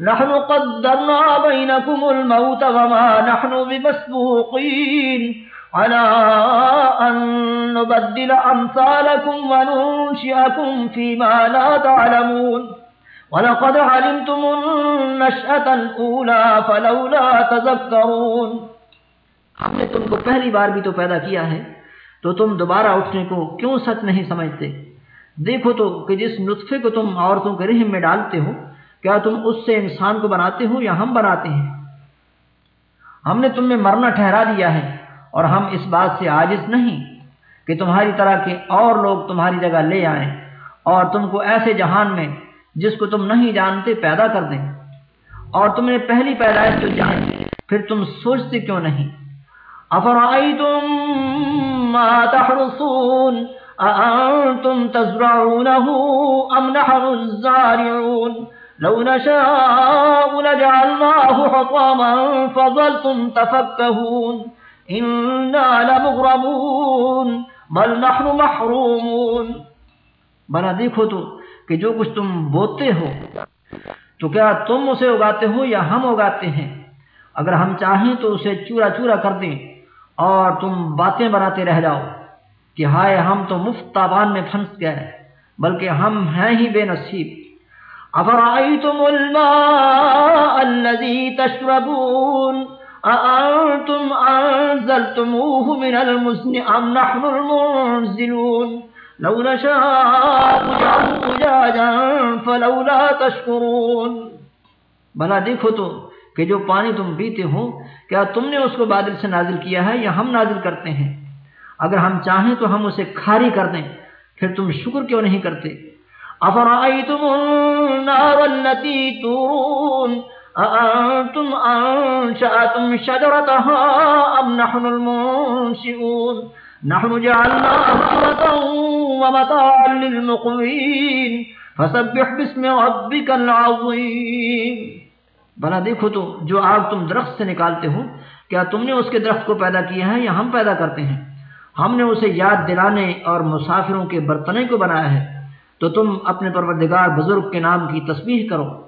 نحن قدرنا بينكم الموت وما نحن بمسبوقين على أن نبدل أمثالكم وننشئكم فيما لا تعلمون۔ وَلَقَدْ عَلِمْتُمُ النَّشْأَةَ الْأُولَى فَلَوْلَا تَذَكَّرُونَ ہم نے تم کو پہلی بار بھی تو پیدا کیا ہے تو تم دوبارہ اٹھنے کو کیوں سچ نہیں سمجھتے؟ دیکھو تو کہ جس نطفے کو تم عورتوں کے رحم میں ڈالتے ہو، کیا تم اس سے انسان کو بناتے ہو یا ہم بناتے ہیں؟ ہم نے تم میں مرنا ٹھہرا دیا ہے اور ہم اس بات سے عاجز نہیں کہ تمہاری طرح کے اور لوگ تمہاری جگہ لے آئیں اور تم کو ایسے جہان میں جس کو تم نہیں جانتے پیدا کر دیں اور تم نے پہلی پیدائش جو جانی پھر تم سوچتے کیوں نہیں؟ افرائیتم ما تحرسون اانتم تزرعونه ام نحن الزارعون؟ لو نشاء لجعلناه حطاما فظلتم تفكهون. انا لمغرمون، بل نحن محرومون. بنا دیکھو تو کہ جو کچھ تم بوتے ہو، تو کیا تم اسے اگاتے ہو یا ہم اگاتے ہیں؟ اگر ہم چاہیں تو اسے چورا چورا کر دیں اور تم باتیں بناتے رہ جاؤ۔ کہ ہائے ہم تو مفت تابان میں پھنس گئے بلکہ ہم ہیں ہی بے نصیب۔ افرائیتم الماء الذي تشربون، اانتم انزلتموه من المزن ام نحن المنزلون؟ لو نشاء فلولا تشكرون بھلا دیکھو تو کہ جو پانی تم پیتے ہو، کیا تم نے اس کو بادل سے نازل کیا ہے یا ہم نازل کرتے ہیں؟ اگر ہم چاہیں تو ہم اسے کھاری کر دیں، پھر تم شکر کیوں نہیں کرتے؟ افرائیتم النار التي تورون، اانتم انشأتم شجرتها ام نحن المنشئون؟ نحن جعلنا ومتاعا للمقوين. فسبح باسم ربك العظيم. بنا دیکھو تو جو آگ تم درخت سے نکالتے ہو، کیا تم نے اس کے درخت کو پیدا کیا ہے یا ہم پیدا کرتے ہیں؟ ہم نے اسے یاد دلانے اور مسافروں کے برتنے کو بنایا ہے۔ تو تم اپنے پروردگار بزرگ کے نام کی تسبیح کرو۔